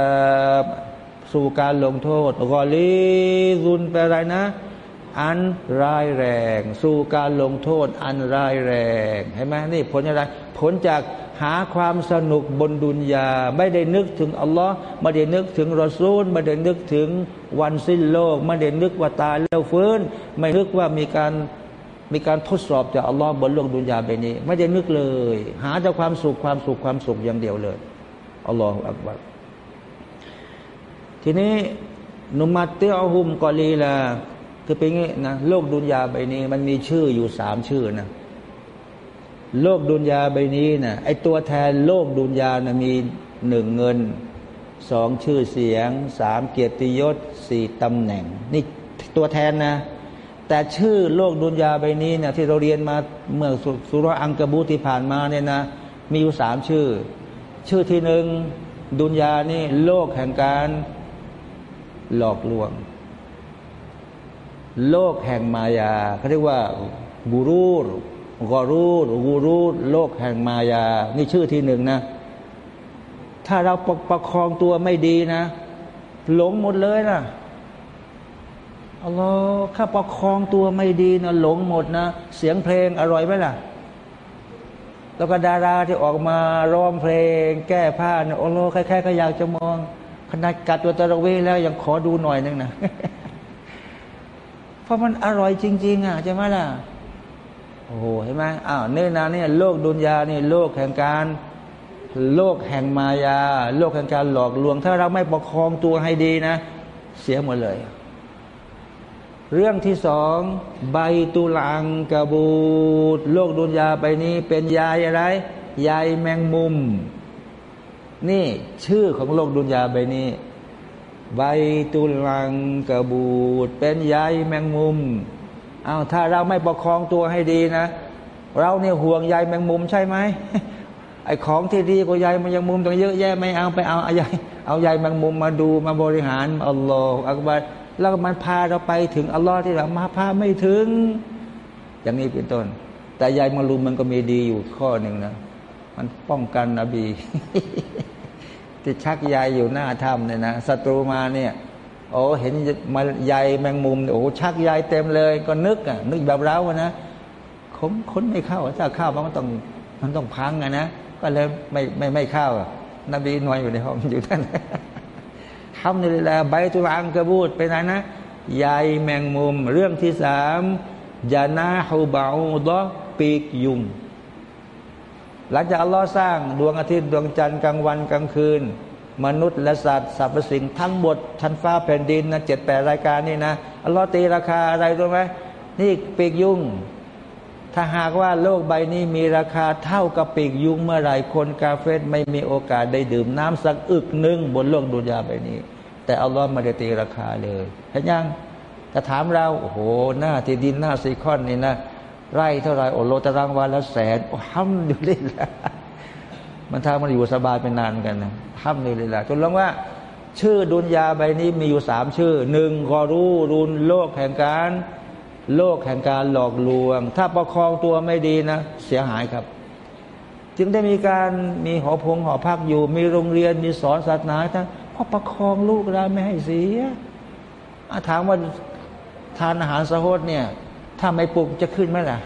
สู่การลงโทษกอลีรุนแปลอะไรนะ อันร้ายแรง สู่การลงโทษ อันร้ายแรงเห็นไหมนี่ผลอะไร ผลจาก หาความสนุกบนดุนยา ไม่ได้นึกถึงอัลลอฮ์ไม่ได้นึกถึงรอซูลไม่ได้นึกถึงวันสิ้นโลก ไม่ได้นึกว่าตายแล้วฟื้น ไม่นึกว่ามีการมีการทดสอบจากอัลลอฮ์บนโลกดุนยาแบบนี้ ไม่ได้นึกเลย หาแต่ความสุขความสุขความสุขอย่างเดียวเลยอัลลอฮฺอักบัรทีนี้นุมัตเตอฮุมกอลีลาคือเป็นงี้นะโลกดุนยาใบนี้ มันมีชื่ออยู่สามชื่อนะ โลกดุนยาใบนี้นะไอตัวแทนโลกดุนยานะมีหนึ่งเงินสองชื่อเสียงสามเกียรติยศสี่ตำแหน่ง นี่ตัวแทนนะ แต่ชื่อโลกดุนยาใบนี้เนี่ยที่เราเรียนมาเมื่อสุรอังกบูที่ผ่านมาเนี่ยนะ มีอยู่สามชื่อ ชื่อที่หนึ่งดุนยานี่โลกแห่งการหลอกลวง โลกแห่งมายาเขาเรียกว่าบูรูร กอรูดกูรูดโลกแห่งมายา นี่ชื่อที่หนึ่งนะ ถ้าเราประประคองตัวไม่ดีนะ หลงหมดเลยนะอัลลอฮ์ข้าประคองตัวไม่ดีนะหลงหมดนะ เสียงเพลงอร่อยไหมล่ะ แล้วก็ดาราที่ออกมาร้องเพลง แก้ผ้าเนี่ยอัลลอฮ์ใครๆก็อยากจะมองขนาดกัดตัวตะระเวแล้วยังขอดูหน่อยนึงนะ เพราะมันอร่อยจริง ๆ อะใช่ไหมล่ะ โอ้โหเห็นไหมอ้าวเนื่นาเนี่ยโลกดุนยาเนี่ยโลกแห่งการ โลกแห่งมายา โลกแห่งการหลอกลวง ถ้าเราไม่ประคองตัวให้ดีนะ เสียหมดเลย เรื่องที่สองใบตุลังกระบูดโลกดุนยาไปนี้เป็นยายอะไรยายแมงมุม นี่ชื่อของโลกดุนยาใบนี้ใบตุลังกระบูดเป็นยายแมงมุม เอาถ้าเราไม่ประคองตัวให้ดีนะ เราเนี่ยห่วงใยแมงมุมใช่ไหมไอ้ของที่ดีกว่าใยมันยังมุมต้องเยอะแยะไม่เอาไปเอาใยเอาใยแมงมุมมาดูมาบริหารอัลลอฮฺอักบารแล้วมันพาเราไปถึงอัลลอฮ์ที่เรามาพาไม่ถึง อย่างนี้เป็นต้น แต่ยายมารุมมันก็มีดีอยู่ข้อหนึ่งนะมันป้องกันนบีที่ชักยายอยู่หน้าถ้ำเนี่ยนะศัตรูมาเนี่ย โอ้เห็นมาใยแมงมุมโอ้ชักยายเต็มเลย ก็นึกอะนึกแบบเราอะนะคมค้นไม่เข้าถ้าเข้ามันต้องมันต้องพังอะนะก็เลยไม่ไม่ไม่เข้านบีนอนอยู่ในห้องอยู่ท่านทำนี่แหละใบตุลังกระบูดไปไหนนะใยแมงมุม เรื่องที่สามยานาฮูบาอูดอปีกยุง หลังจากอัลลอฮ์สร้างดวงอาทิตย์ดวงจันทร์กลางวันกลางคืน มนุษย์และสัตว์สรรพสิ่งทั้งหมดชั้นฟ้าแผ่นดินนะเจ็ดแปดรายการนี่นะอัลลอฮ์ตีราคาอะไรรู้ไหมนี่ปีกยุงถ้าหากว่าโลกใบนี้มีราคาเท่ากับปีกยุงเมื่อไรคนกาเฟตไม่มีโอกาสได้ดื่มน้ำสักอึกหนึ่งบนโลกดุนยาใบนี้ แต่อัลลอฮ์ไม่ได้ตีราคาเลยเห็นยังถ้าถามเราโอ้โหหน้าที่ดินหน้าซีคอนนี่นะไร่เท่าไรโอโลตารางวันละแสนโอ้ห้ำดูเลยละ มันทำมันอยู่สบายเป็นนานกันนะห้ำดูเลยละจนลงว่า ชื่อดุนยาใบนี้มีอยู่สามชื่อหนึ่งกอรู้รุนโลกแห่งการ โลกแห่งการหลอกลวง ถ้าประคองตัวไม่ดีนะ เสียหายครับ จึงได้มีการมีหอพงหอพักอยู่ มีโรงเรียนมีสอนศาสนาทั้งเพราะประคองลูกเราไม่ให้เสียถามว่าทานอาหารสะโพดเนี่ย ถ้าไม่ปลุกจะขึ้นไหมล่ะ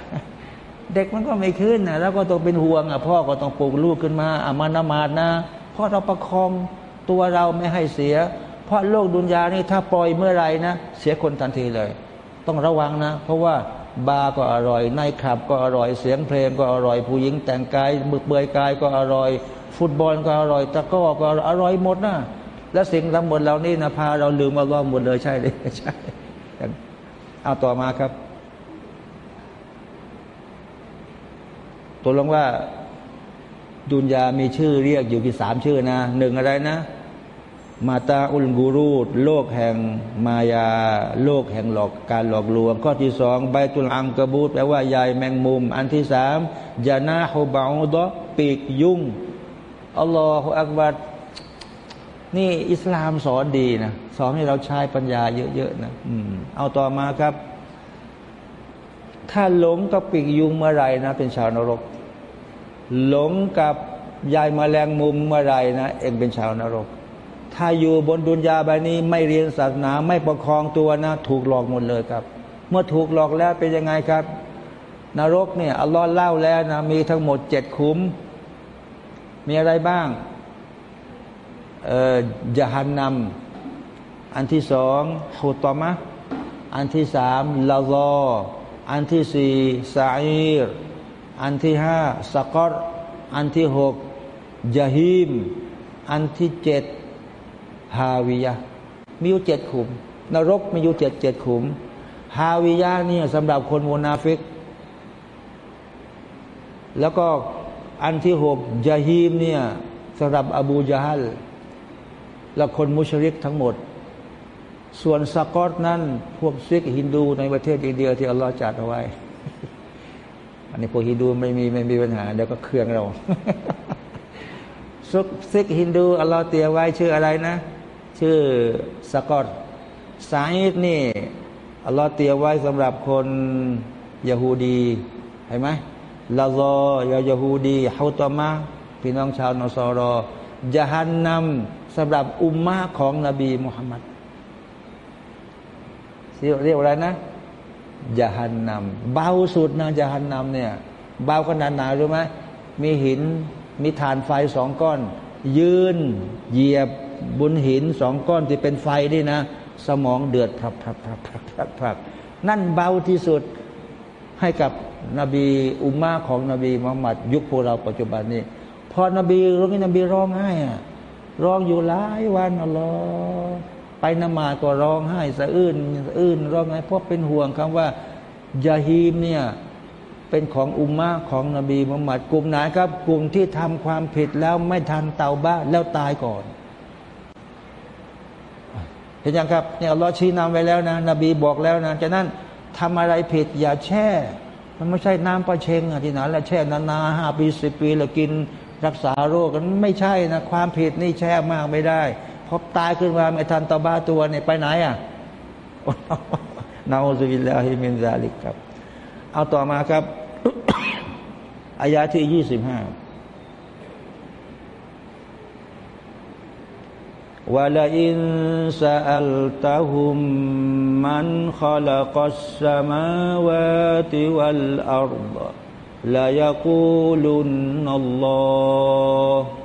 เด็กมันก็ไม่ขึ้นนะแล้วก็ต้องเป็นห่วงอะพ่อก็ต้องปลุกลูกขึ้นมาอามานามาดนะพราะเราประคองตัวเราไม่ให้เสีย เพราะโลกดุนยานี่ถ้าปล่อยเมื่อไรนะ เสียคนทันทีเลย ต้องระวังนะ เพราะว่าบาร์ก็อร่อยในขับก็อร่อยเสียงเพลงก็อร่อยผู้หญิงแต่งกายบึกเบือยกายก็อร่อย ฟุตบอลก็อร่อยตะก้อก็อร่อยหมดนะและสิ่งทั้งหมดเหล่านี้นะพาเราลืมอัลลอฮ์หมดเลยใช่เลยใช่เอาต่อมาครับ ตัวลงว่าดุนยามีชื่อเรียกอยู่กี่สามชื่อนะหนึ่งอะไรนะ มาตาอุลกูรูดโลกแห่งมายา โลกแห่งหลอกการหลอกลวง ข้อที่สองใบตุลอังกบูดแปลว่าใหญ่แมงมุม อันที่สามยานาฮูบาอุดปีกยุ่งอัลลอฮฺอักบัดนี่อิสลามสอนดีนะสอนให้เราใช้ปัญญาเยอะๆนะอืมเอาต่อมาครับ ถ้าหลงกับปีกยุงเมื่อไรนะ เป็นชาวนรก หลงกับยายมแมลงมุมเมื่อไรนะเองเป็นชาวนรก ถ้าอยู่บนดุนยาใบนี้ไม่เรียนศาสนาไม่ประคองตัวนะ ถูกหลอกหมดเลยครับ เมื่อถูกหลอกแล้วเป็นยังไงครับ นรกเนี่ยอัลลอฮ์เล่าแล้วนะมีทั้งหมดเจ็ดขุมมีอะไรบ้างยะฮันนำอันที่สองฮุตอมะอันที่สามลาโออันที่สี่ซาอิร อันที่ห้าสกอรอันที่หกยาฮิม อันที่เจ็ดฮาวิยะมีอยู่เจ็ดขุม นรกมีอยู่เจ็ดเจ็ดขุม ฮาวิยะนี่สำหรับคนมุนาฟิก แล้วก็อันที่หกยาฮิมเนี่ยสำหรับอบูจาฮัลและคนมุชริกทั้งหมด ส่วนสะกอรนั้นพวกซิกข์ฮินดูในประเทศอินเดียที่อัลลอฮฺจัดเอาไว้ อันนี้พวกฮินดูไม่มีไม่มีปัญหา เดี๋ยวก็เครื่องเราซุกซิกฮินดูอัลลอฮฺเตียไว้ชื่ออะไรนะ ชื่อสกอตสายนี่อัลลอฮฺเตียไว้สำหรับคนยาฮูดีเห็นไหมลาโซยายาฮูดีฮาตมะพี่น้องชาวนอสอรอยะฮันนำสำหรับอุมมาของนบีมุฮัมมัดเรียกอะไรนะ ยาหันนำเบาสุดนะยาหันนำเนี่ยเบาขนาดไหนรู้ไหมมีหินมีฐานไฟสองก้อน ยืนเหยียบบนหินสองก้อนที่เป็นไฟนี่นะ สมองเดือดพรับพรับพรับพรับพรับพรับนั่นเบาที่สุดให้กับนบีอุมมาของนบีมุฮัมมัดยุคพวกเราปัจจุบันนี้ พอนบีร้องนบีร้องไห้อะร้องอยู่หลายวันอัลลอฮ์ ไปนมาก็ร้องไห้สะอื้นสะอื้นร้องไห้เพราะเป็นห่วงคำว่ายาฮีมเนี่ยเป็นของอุมมะของนบีมุฮัมมัดกลุ่มไหนครับ กลุ่มที่ทำความผิดแล้วไม่ทันเตาบ้าแล้วตายก่อน เห็นยังครับเนี่ยอัลลอฮ์ชี้นำไว้แล้วนะนบีบอกแล้วนะฉะนั้นทำอะไรผิด อย่าแช่ มันไม่ใช่น้ำปลาเชงอะที่ไหนแล้วแช่นานๆห้าปีสิบปีแล้วกินรักษาโรคกันไม่ใช่นะความผิดนี่แช่มากไม่ได้ พอตายขึ้นมาไม่ทันตบ้าตัวเนี่ยไปไหนอะنعوذ بالله من ذلك ครับ เอาต่อมาครับอายาที่ยี่สิบห้าولئن سألتهم من خلق السماوات والأرض ليقولن الله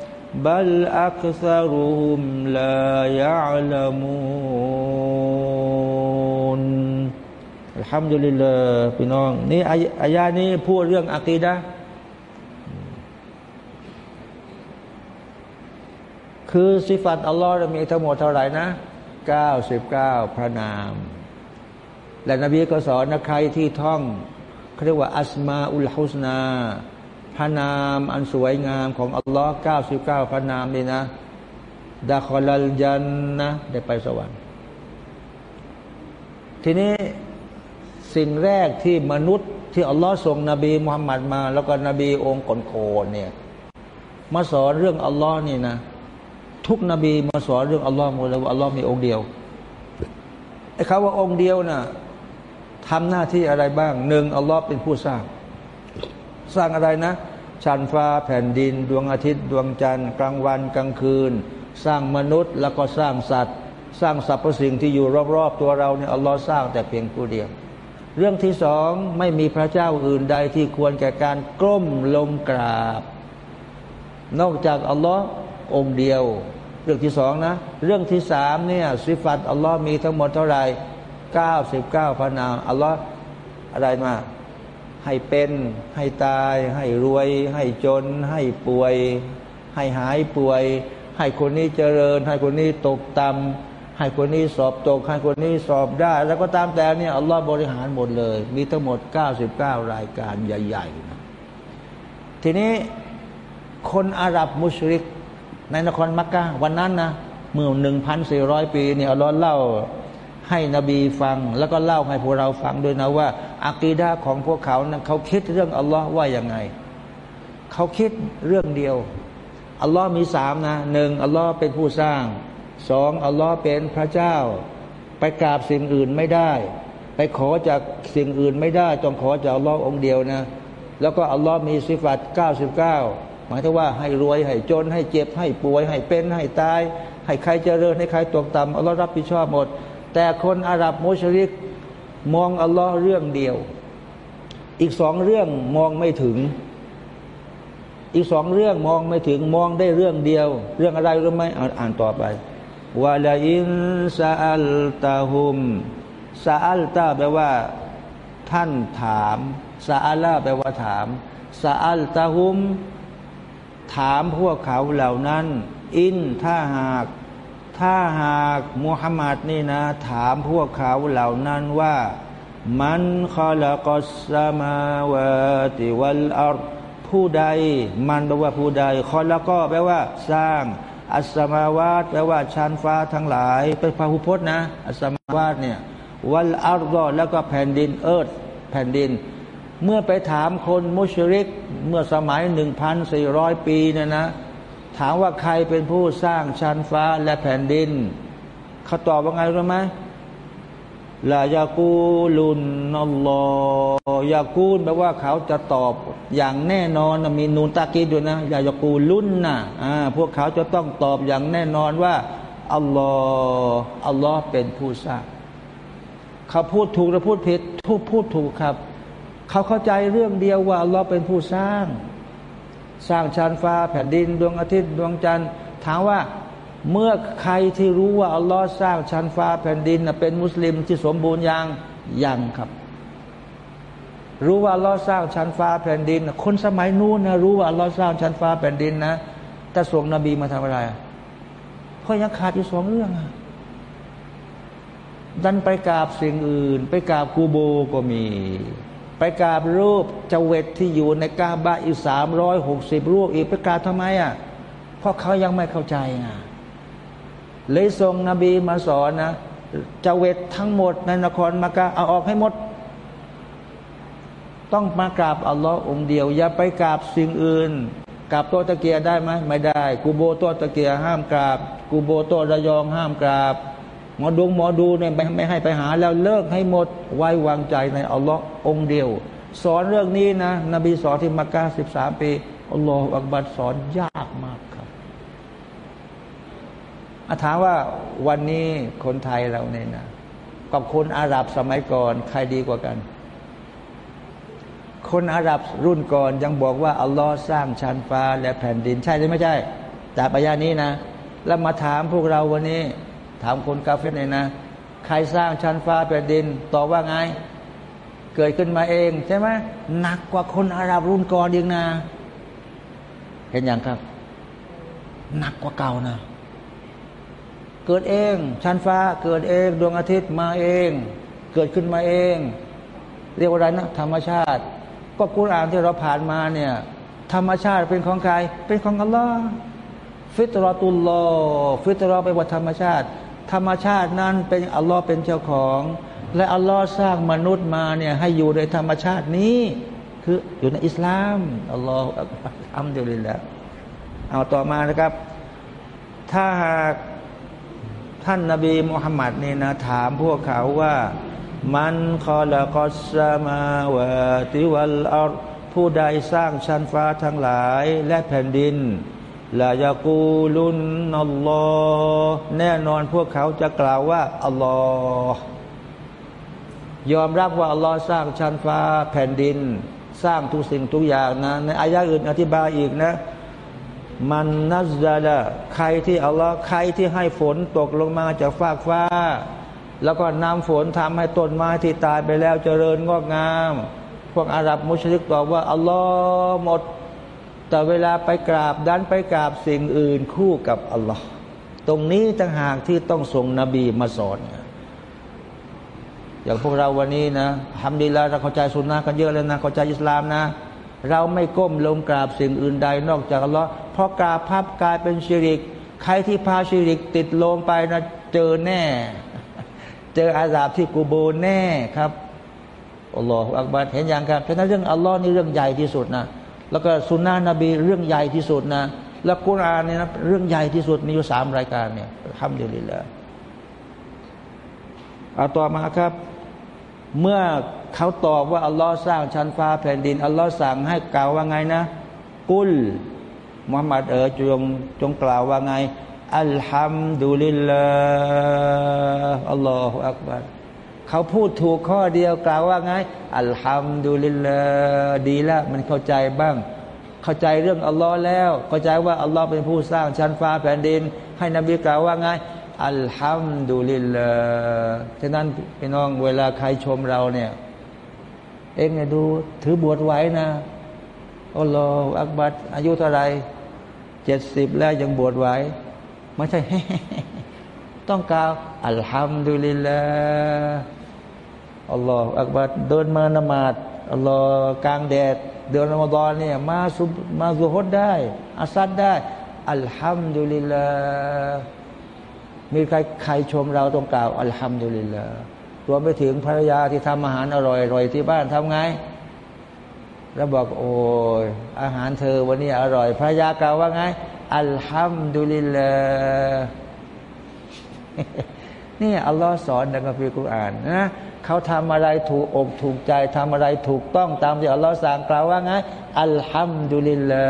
บัลอักษรุมลายะลามูนอัลฮัมดุลิลลาพี่น้อง นี่อายานี้พูดเรื่องอะกีดะคือสิฟัตอัลลอฮ์มีทั้งหมดเท่าไหร่นะ 99 พระนาม และนบีก็สอนนะใครที่ท่องเขาเรียกว่าอัสมาอุลฮุสนา ระนามอันสวยงามของอัลลอฮ์เก้าสิบเก้าพระนามนี่นะดาคอลัลจันนะได้ไปสวรรค์ ทีนี้สิ่งแรกที่มนุษย์ที่อัลลอฮ์ส่งนบีมุฮัมมัดมา แล้วก็นบีองค์ก่อนๆเนี่ยมาสอนเรื่องอัลลอฮ์นี่นะทุกนบีมาสอนเรื่องอัลลอฮ์หมดเลยว่าอัลลอฮ์มีองค์เดียวไอ้คำว่าองค์เดียวนะ่ะทำหน้าที่อะไรบ้างหนึ่งอัลลอฮ์เป็นผู้สร้าง สร้างอะไรนะ ชั้นฟ้าแผ่นดิน ดวงอาทิตย์ ดวงจันทร์ กลางวันกลางคืน สร้างมนุษย์แล้วก็สร้างสัตว์ สร้างสรรพสิ่งที่อยู่รอบๆตัวเราเนี่ยอัลลอฮ์สร้างแต่เพียงผู้เดียว เรื่องที่สองไม่มีพระเจ้าอื่นใดที่ควรแก่การก้มลงกราบ นอกจากอัลลอฮ์องเดียว เรื่องที่สองนะเรื่องที่สามเนี่ยสิฟัตอัลลอฮ์มีทั้งหมดเท่าไหร่เก้าสิบเก้าพระนามอัลลอฮ์อะไรมา ให้เป็น ให้ตาย ให้รวย ให้จน ให้ป่วย ให้หายป่วย ให้คนนี้เจริญ ให้คนนี้ตกต่ำให้คนนี้สอบตก ให้คนนี้สอบได้ แล้วก็ตามแต่เนี่ยอัลลอฮ์บริหารหมดเลย มีทั้งหมด 99 รายการใหญ่ๆนะทีนี้คนอาหรับมุชริก ในนครมักกะวันนั้นนะเมื่อหนึ่งพันสี่ร้อยปีเนี่ยอัลลอฮ์เล่า ให้นบีฟัง แล้วก็เล่าให้พวกเราฟังด้วยนะว่าอากีดาของพวกเขานะเขาคิดเรื่องอัลลอฮ์ว่าอย่างไง เขาคิดเรื่องเดียวอัลลอฮ์มีสามนะหนึ่งอัลลอฮ์เป็นผู้สร้างสองอัลลอฮ์เป็นพระเจ้า ไปกราบสิ่งอื่นไม่ได้ ไปขอจากสิ่งอื่นไม่ได้ต้องขอจากอัลลอฮ์องเดียวนะแล้วก็อัลลอฮ์มีสิฟัตเก้าสิบเก้าหมายถึงว่าให้รวยให้จนให้เจ็บให้ป่วยให้เป็นให้ตาย ให้ใครเจริญให้ใครตกต่ำอัลลอฮ์รับผิดชอบหมด แต่คนอาหรับมุชริกมองอัลลอฮ์เรื่องเดียว อีกสองเรื่องมองไม่ถึง อีกสองเรื่องมองไม่ถึงมองได้เรื่องเดียว เรื่องอะไรรู้ไหมอ่านต่อไปวาลาอินซาอัลตาฮุมซาอัลตาแปลว่า ท่านถามซาอัลลาแปลว่าถามซาอัลตาฮุม ถามพวกเขาเหล่านั้น อินถ้าหาก ถ้าหากมุฮัมมัดนี่นะ ถามพวกเขาเหล่านั้นว่า มันคอลกอสมาวติวัลอัลผู้ใด มันแปลว่าผู้ใดคอลก็แปลว่า สร้าง อัสมาวาตแปลว่าชั้นฟ้าทั้งหลาย เป็นพระหุพจน์นะ อัสมาวาตเนี่ยวัลอัลก็แล้วก็แผ่นดินเอิร์ธแผ่นดิน เมื่อไปถามคนมุชริก เมื่อสมัยหนึ่งพันสี่ร้อยปีเนี่ยนะ ถามว่าใครเป็นผู้สร้างชั้นฟ้าและแผ่นดินเขาตอบว่าไงรู้ไหมลายากูลุนนอลอยากูลแปลว่าเขาจะตอบอย่างแน่นอนมีนูนตากีด้วยนะยายากูลุนนะอ่าพวกเขาจะต้องตอบอย่างแน่นอนว่าอัลลอฮ์อัลลอฮ์เป็นผู้สร้างเขาพูดถูกหรือพูดผิดทุกพูดถูกครับ เขาเข้าใจเรื่องเดียวว่าเราเป็นผู้สร้าง สร้างชั้นฟ้า แผ่นดินดวงอาทิตย์ดวงจันทร์ถามว่าเมื่อใครที่รู้ว่าอัลลอฮ์สร้างชั้นฟ้าแผ่นดินเป็นมุสลิมที่สมบูรณ์ยังยังครับ รู้ว่าอัลลอฮ์สร้างชั้นฟ้าแผ่นดิน คนสมัยนู้นนะรู้ว่าอัลลอฮ์สร้างชั้นฟ้าแผ่นดินนะแต่ส่งนบีมาทำอะไรเขาะยังขาดอยู่สองเรื่อง ดันไปกราบสิ่งอื่น ไปกราบกูโบก็มี ไปกราบรูปเจเวตที่อยู่ในกาบะอีกสามร้อยหกสิบรูปอีกไปกราบทำไมอะเพราะเขายังไม่เข้าใจนะเลยส่งนบีมาสอนนะเจเวททั้งหมดในนครมักกะเอาออกให้หมด ต้องมากราบอัลลอฮ์องเดียว อย่าไปกราบสิ่งอื่นกราบตัวตะเกียได้ไหมไม่ได้ กูโบตัวตะเกียห้ามกราบ กูโบตัวระยองห้ามกราบ มอดูหมอดูเนี่ยไม่ไม่ให้ไปหาแล้วเลิกให้หมดไว้วางใจในอัลลอฮ์องเดียว สอนเรื่องนี้นะ นบีสอนที่มักกะสิบสามปีอัลลอฮฺอักบัดสอนยากมากครับอาถามว่าวันนี้คนไทยเราเนี่ยนะกับคนอาหรับสมัยก่อน ใครดีกว่ากัน คนอาหรับรุ่นก่อนยังบอกว่าอัลลอฮ์สร้างชั้นฟ้าและแผ่นดินใช่หรือไม่ใช่จากปัญญานี้นะ แล้วมาถามพวกเราวันนี้ ถามคนกาเฟตเนี่ยนะ ใครสร้างชั้นฟ้าแผ่นดินตอบว่าไง เกิดขึ้นมาเองใช่ไหมหนักกว่าคนอาหรับรุ่นก่อนอีกนะ เห็นอย่างครับ หนักกว่าเก่านะ เกิดเอง ชั้นฟ้าเกิดเอง ดวงอาทิตย์มาเอง เกิดขึ้นมาเอง เรียกว่าอะไรนะ ธรรมชาติ ก็กุรอานที่เราผ่านมาเนี่ยธรรมชาติเป็นของใคร เป็นของอัลลอฮ์ฟิตรอตุลลอฟิตรอไปว่าธรรมชาติ ธรรมชาตินั้นเป็นอัลลอฮ์เป็นเจ้าของ และอัลลอฮ์สร้างมนุษย์มาเนี่ยให้อยู่ในธรรมชาตินี้ คืออยู่ในอิสลามอัลลอฮฺอัมดุลิลละเอาต่อมานะครับ ถ้าหากท่านนาบีมุฮัมมัดนี่นะถามพวกเขาว่า มันคอละกอสมาวะติวัลอัลผู้ใดสร้างชั้นฟ้าทั้งหลายและแผ่นดิน ลายากูลุนอัลลอฮ์แน่นอนพวกเขาจะกล่าวว่าอัลลอฮ์ยอมรับว่าอัลลอฮ์สร้างชั้นฟ้าแผ่นดิน สร้างทุกสิ่งทุกอย่างนะในอายะอื่นอธิบายอีกนะ มันนัซาดะใครที่อัลลอฮ์ใครที่ให้ฝนตกลงมาจากฟากฟ้า แล้วก็นำฝนทำให้ต้นไม้ที่ตายไปแล้วเจริญงอกงาม พวกอาหรับมุชลิกตอบว่าอัลลอฮ์หมด แต่เวลาไปกราบดันไปกราบสิ่งอื่นคู่กับอัลลอฮ์ตรงนี้ต่างหากที่ต้องส่งนบีมาสอน อย่างพวกเราวันนี้นะทำดีแล้วเราเข้าใจสุนนะกันเยอะเลยนะเข้าใจอิสลามนะ เราไม่ก้มลงกราบสิ่งอื่นใดนอกจากอัลลอฮ์พราะกราบพับกลายเป็นชิริก ใครที่พาชิริกติดลงไปนะเจอแน่ เจออาสาบที่กูโบแน่ครับอัลลอฮฺอักบัดเห็นอย่างครับฉะนั้นเรื่องอัลลอฮ์นี่เรื่องใหญ่ที่สุดนะ แล้วก็สุนนะนบีเรื่องใหญ่ที่สุดนะ แล้วกุรอานเนี่ยนะเรื่องใหญ่ที่สุดมีอยู่สามรายการเนี่ยทำอยู่ดีแล้วเอาต่อมาครับ เมื่อเขาตอบว่าอัลลอฮ์สร้างชั้นฟ้าแผ่นดินอัลลอฮ์สั่งให้กล่าวว่าไงนะ กุลมุฮัมมัดเอ๋จงจงกล่าวว่าไงอัลฮัมดุลิลลาห์อัลลอฮฺอักบัร เขาพูดถูกข้อเดียวกล่าวว่าไง อัลฮัมดุลิลลาดีละมันเข้าใจบ้าง เข้าใจเรื่องอัลลอฮ์แล้ว เข้าใจว่าอัลลอฮ์เป็นผู้สร้างชั้นฟ้าแผ่นดิน ให้นบีกล่าวว่าไงอัลฮัมดุลิลลาฉะนั้นพี่น้องเวลาใครชมเราเนี่ย เองเนี่ยดูถือบวชไว้นะอัลลอฮฺอักบัดอายุเท่าไรเจ็ดสิบแล้วยังบวชไว้ไม่ใช่ต้องกล่าวอัลฮัมดุลิลลา อัลลอฮฺอักบัดเดินมานมาดอัลลอฮ์กลางแดด เดือนรอมฎอนเนี่ยมาสุมาสุฮดได้อาซัดได้อัลฮัมดุลิลลาห์มีใครใครชมเราต้องกล่าวอัลฮัมดุลิลละรวมไปถึงภรรยาที่ทำอาหารอร่อยอร่อยที่บ้านทำไง แล้วบอกโอ้ยอาหารเธอวันนี้อร่อย ภรรยากล่าวว่าไง อัลฮัมดุลิลละนี่อัลลอฮ์สอนในคัมภีร์กุรอานนะ เขาทำอะไรถูกอกถูกใจทำอะไรถูกต้องตามที่อัลลอฮ์สั่งกล่าวว่าไงอัลฮัมดุลิลละ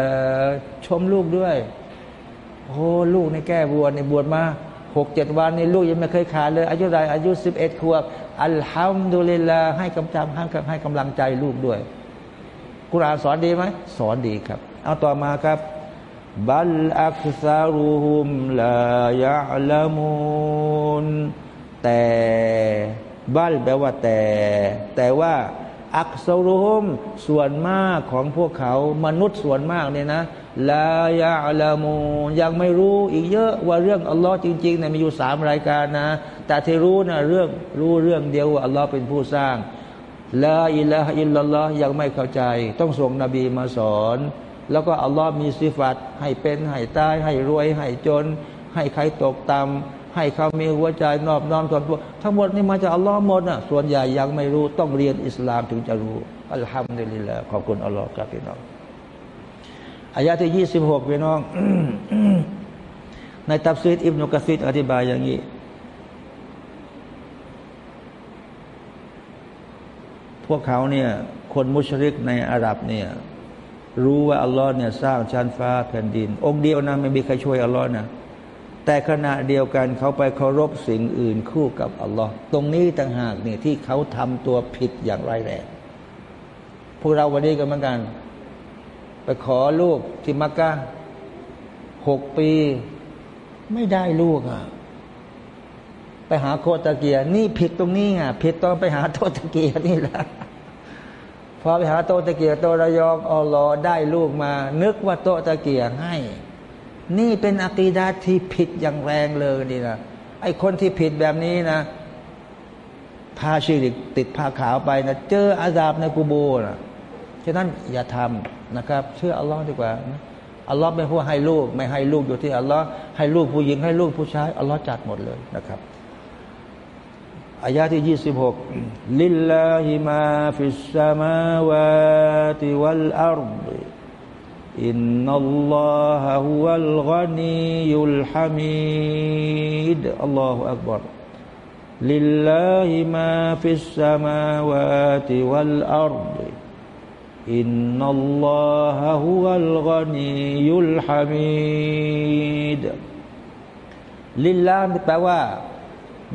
ชมลูกด้วยโอ้ลูกในแก้บวชในบวชมาหกเจ็ดวันนี้ลูกยังไม่เคยขาดเลย อายุใดอายุสิบเอ็ดขวบอัลฮัมดุลิลลาให้กำจับให้ให้กำลังใจลูกด้วยกุรอานสอนดีไหมสอนดีครับ เอาต่อมาครับบัลอักซารุฮุมลายะลามุนแต่ บัลแปลว่าแต่ แต่ว่าอักซารุฮุมส่วนมากของพวกเขามนุษย์ส่วนมากเนี่ยนะลายาลามูยังไม่รู้อีกเยอะว่าเรื่องอัลลอฮ์จริงๆเนี่ยมีอยู่สามรายการนะ แต่ที่รู้นะเรื่องรู้เรื่องเดียวว่าอัลลอฮ์เป็นผู้สร้างลาอิละอิลลัลลอฮ์ยังไม่เข้าใจ ต้องส่งนบีมาสอน แล้วก็อัลลอฮ์มีสิฟัตให้เป็นให้ตายให้รวยให้จน ให้ใครตกต่ำ ให้เขามีหัวใจนอบน้อมถ่อมตัว ทั้งหมดนี่มาจากอัลลอฮ์หมดอะส่วนใหญ่ยังไม่รู้ต้องเรียนอิสลามถึงจะรู้อัลฮัมดุลิลละขอบคุณอัลลอฮ์ครับพี่น้องอายะที่ยี่สิบหกพี่น้อง ในตับซีดอิบนุกะซีดอธิบายอย่างนี้พวกเขาเนี่ยคนมุชริกในอาหรับเนี่ยรู้ว่าอัลลอฮ์เนี่ยสร้างชั้นฟ้าแผ่นดิน องค์เดียวนะไม่มีใครช่วยอัลลอฮ์นะ แต่ขณะเดียวกันเขาไปเคารพสิ่งอื่นคู่กับอัลลอฮ์ตรงนี้ต่างหากเนี่ยที่เขาทำตัวผิดอย่างไรแรงพวกเราวันนี้ก็เหมือนกัน ไปขอลูกที่มักกะหกปี ไม่ได้ลูกอะไปหาโคตะเกียนี่ผิดตรงนี้ไงผิดตอนไปหาโตตะเกียนี่แหละพอไปหาโตตะเกียโตระยองอลอได้ลูกมา นึกว่าโตตะเกียให้ นี่เป็นอะกีดาที่ผิดอย่างแรงเลยนี่นะไอ้คนที่ผิดแบบนี้นะพาชีริกติดผ้าขาวไปนะเจออาซาบในกูโบนะฉะนั้นอย่าทำนะครับ เชื่ออัลลอฮ์ดีกว่านะอัลลอฮ์เป็นผู้ให้ลูก ไม่ให้ลูกอยู่ที่อัลลอฮ์ให้ลูกผู้หญิงให้ลูกผู้ชายอัลลอฮ์จัดหมดเลยนะครับอายาที่ยี่สิบหกلله ما في السماوات والأرض إن الله هو الغني ยุลฮามิดอัลลอฮฺอักบาร لله ما في السماوات والأرض อินนัลลอฮะฮุวัลกานียุลฮามิดลิลลาแปลว่า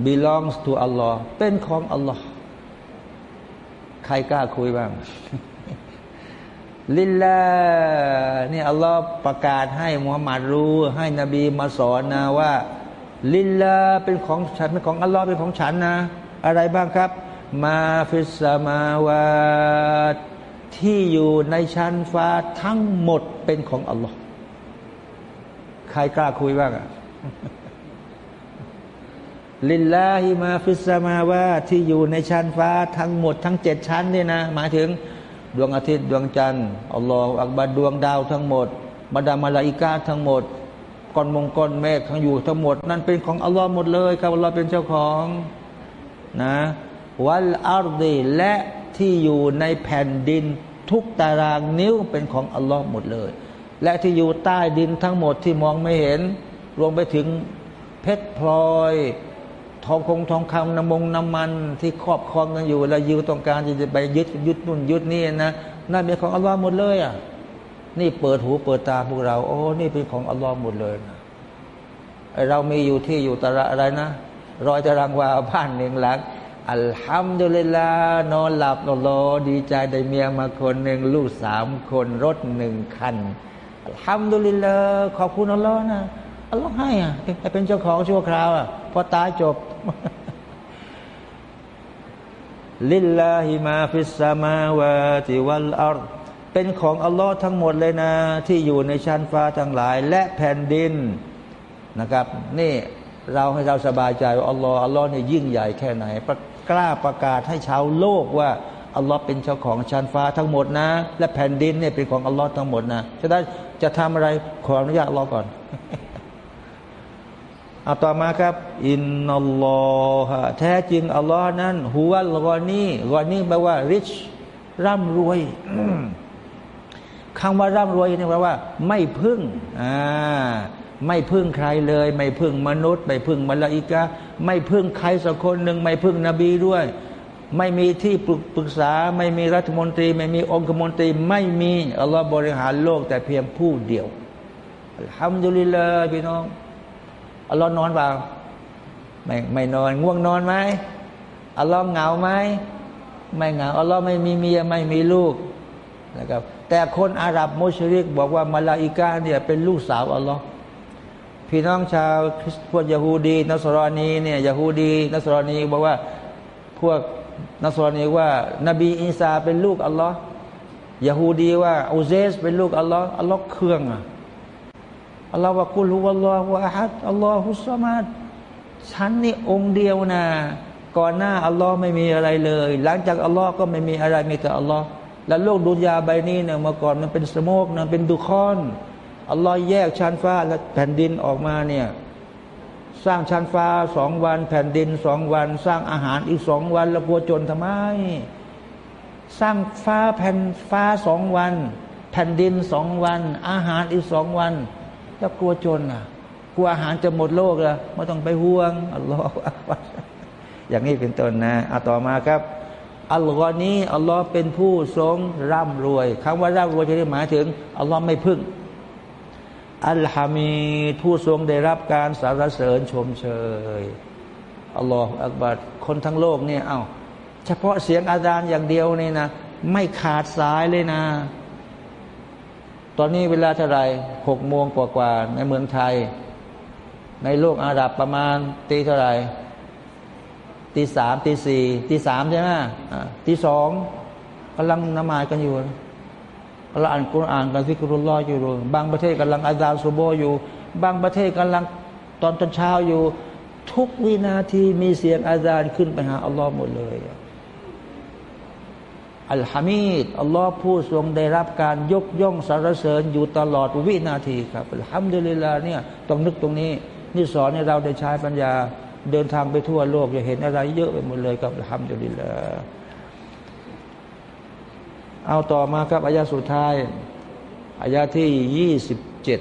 belongs to Allah เป็นของ Allah ใครกล้าคุยบ้าง ลิลลานี่อัลลอฮ์ประกาศให้มุฮัมมัดรู้ ให้นบีมาสอนนะว่า لله เป็นของฉันเป็นของอัลลอฮ์เป็นของฉันนะ อะไรบ้างครับ ما في السماوات ที่อยู่ในชั้นฟ้าทั้งหมดเป็นของอัลลอฮ์ใครกล้าคุยบ้างอะلله ما في السماوات ที่อยู่ในชั้นฟ้าทั้งหมดทั้งเจ็ดชั้นเนี่ยนะ หมายถึง ดวงอาทิตย์ ดวงจันทร์الله أكبرดวงดาวทั้งหมดบรรดามาลาอิกาทั้งหมดก้อนมงก้อนเมฆทั้งอยู่ทั้งหมด นั่นเป็นของอัลลอฮ์หมดเลยครับอัลลอฮ์เป็นเจ้าของนะวัลอาร์ดีและที่อยู่ในแผ่นดินทุกตารางนิ้วเป็นของอัลลอฮ์หมดเลย และที่อยู่ใต้ดินทั้งหมดที่มองไม่เห็น รวมไปถึงเพชรพลอย ทองคงทองคำน้ำมงน้ำมันที่ครอบครองกันอยู่แล้วยิวต้องการจะไปยึดยึดนู่นยึดนี่นะนั่นเป็นของอัลลอฮ์หมดเลยอะนี่เปิดหูเปิดตาพวกเราโอ้นี่เป็นของอัลลอฮ์หมดเลยนะเรามีอยู่ที่อยู่ตรางอะไรนะรอยตารางวาบ้านหนึ่งหลังอัลฮัมดุลิลลานอนหลับนอนรอดีใจได้เมียมาคนหนึ่งลูกสามคนรถหนึ่งคันอัลฮัมดุลิลลาขอบคุณอัลลอฮ์นะอัลลอฮ์ให้อะให้เป็นเจ้าของชั่วคราวอะพอตายจบ لله ما في السماوات والأرض เป็นของอัลลอฮ์ทั้งหมดเลยนะ ที่อยู่ในชั้นฟ้าทั้งหลาย และแผ่นดินนะครับ นี่เราให้เราสบายใจว่าอัลลอฮ์อัลลอฮ์เนี่ยยิ่งใหญ่แค่ไหนกล้าประกาศให้ชาวโลกว่าอัลลอฮ์เป็นเจ้าของชั้นฟ้าทั้งหมดนะ และแผ่นดินเนี่ยเป็นของอัลลอฮ์ทั้งหมดนะจะได้จะทำอะไรขออนุญาตอัลลอฮ์ก่อน เอาต่อมาครับ อินนัลลอฮะแท้จริงอัลลอฮ์นั้นหัวลกอนี่กอนี่แปลว่า rich ร่ำรวยคำว่าร่ำรวยนี่แปลว่า ไม่พึ่งอ่าไม่พึ่งใครเลย ไม่พึ่งมนุษย์ ไม่พึ่งมลาอิกะไม่พึ่งใครสักคนหนึ่งไม่พึ่งนบีด้วย ไม่มีที่ปรึกษา ไม่มีรัฐมนตรี ไม่มีองคมนตรี ไม่มีอัลลอฮ์บริหารโลกแต่เพียงผู้เดียวทำดุลิลลาพี่น้อง อัลลอฮ์นอนเปล่าไม่ไม่นอนง่วงนอนไหมอัลลอฮ์เหงาไหมไม่เหงาอัลลอฮ์ไม่มีเมียไม่มีลูกนะครับแต่คนอาหรับมุชริก บอกว่ามาลาอิกาเนี่ยเป็นลูกสาวอัลลอฮ์พี่น้องชาวพวกยาฮูดีนัสรอนีเนี่ยยาฮูดีนัสรอนีบอกว่าพวกนัสรอนีว่า นบีอิสาเป็นลูกอัลลอฮ์ยาฮูดีว่าอูเซสเป็นลูกอัลลอฮ์อัลลอฮ์เครื่องอะ อัลลอฮ์ว่ากุลุวัลลอฮุอะฮัดอัลลอฮุสซามัดฉันนี่องค์เดียวนะก่อนหน้าอัลลอฮ์ไม่มีอะไรเลย หลังจากอัลลอฮ์ก็ไม่มีอะไรมีแต่อัลลอฮ์แล้วโลกดุนยาใบนี้เนี่ยเมื่อก่อนมันเป็นสโมกนะเป็นดุคอนอัลลอฮ์แยกชั้นฟ้าและแผ่นดินออกมาเนี่ยสร้างชั้นฟ้าสองวัน แผ่นดินสองวัน สร้างอาหารอีกสองวัน แล้วกลัวจนทำไม สร้างฟ้าแผ่นฟ้าสองวัน แผ่นดินสองวัน อาหารอีกสองวัน แล้วกลัวจนอะ กลัวอาหารจะหมดโลกอะไม่ต้องไปห่วงอัลลอฮฺอย่างนี้เป็นต้นนะเอาต่อมาครับอัลลอฮ์นี้อัลลอฮ์เป็นผู้ทรงร่ำรวยคำว่าร่ำรวยจะได้หมายถึงอัลลอฮ์ไม่พึ่ง อัลฮามีผู้ทรงได้รับการสรรเสริญชมเชยอัลลอฮฺอักบัดคนทั้งโลกเนี่ยเอา้าเฉพาะเสียงอาจารย์อย่างเดียวนี่นะ ไม่ขาดสายเลยนะ ตอนนี้เวลาเท่าไรหกโมงกว่าๆในเมืองไทย ในโลกอาหรับประมาณตีเท่าไรตีสามตีสี่ตีสามใช่ไหมตีสองกำลังนมากันอยู่กำลังอ่านกุรอานกันฟิกรุลลออยู่ บางประเทศกำลังอาจารย์ซูโบอยู่ บางประเทศกำลังตอนตอนเช้าอยู่ ทุกวินาทีมีเสียงอาจารย์ขึ้นไปหาอัลลอฮ์หมดเลย อัลฮามีดอัลลอฮ์ผู้ทรงได้รับการยกย่องสรรเสริญอยู่ตลอดวินาทีครับอัลฮัมดุลิลลาเนี่ยต้องนึกตรงนี้ นี่สอนให้เราได้ใช้ปัญญาเดินทางไปทั่วโลกจะเห็นอะไรเยอะไปหมดเลยกับทำอยู่ดีละเอาต่อมาครับอายาสุดท้ายอายาที่ยี่สิบเจ็ด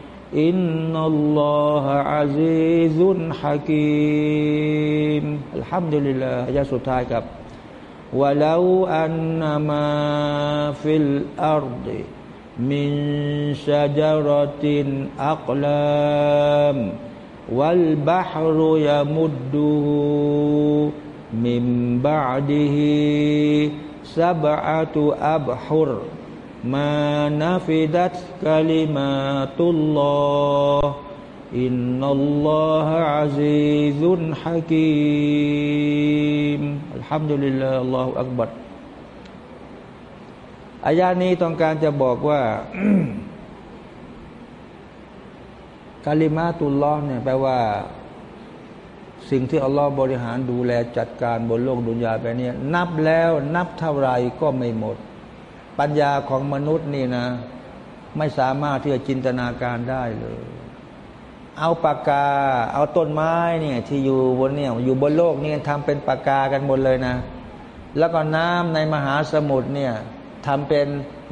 إن الله عزيز حكيم. الحمد لله يا ستاكب ولو أن ما في الأرض من شجرة أقلام والبحر يمده من بعده سبعة أبحر มานาฟิดัตกาลิมาตุลลออินนัลลอฮะอาซิซุนฮะกิมอัลฮัมดุลิลลาอัลลอฮฺอักบัดอายานี้ต้องการจะบอกว่ากาลิมาตุลลอเนี่ยแปลว่า สิ่งที่อัลลอฮ์บริหารดูแลจัดการบนโลกดุนยาไปเนี่ยนับแล้วนับเท่าไรก็ไม่หมด ปัญญาของมนุษย์นี่นะ ไม่สามารถที่จะจินตนาการได้เลย เอาปากกา เอาต้นไม้เนี่ยที่อยู่บนเนี่ยอยู่บนโลกนี่ทำเป็นปากกากันหมดเลยนะ แล้วก็น้ำในมหาสมุทรเนี่ยทำเป็น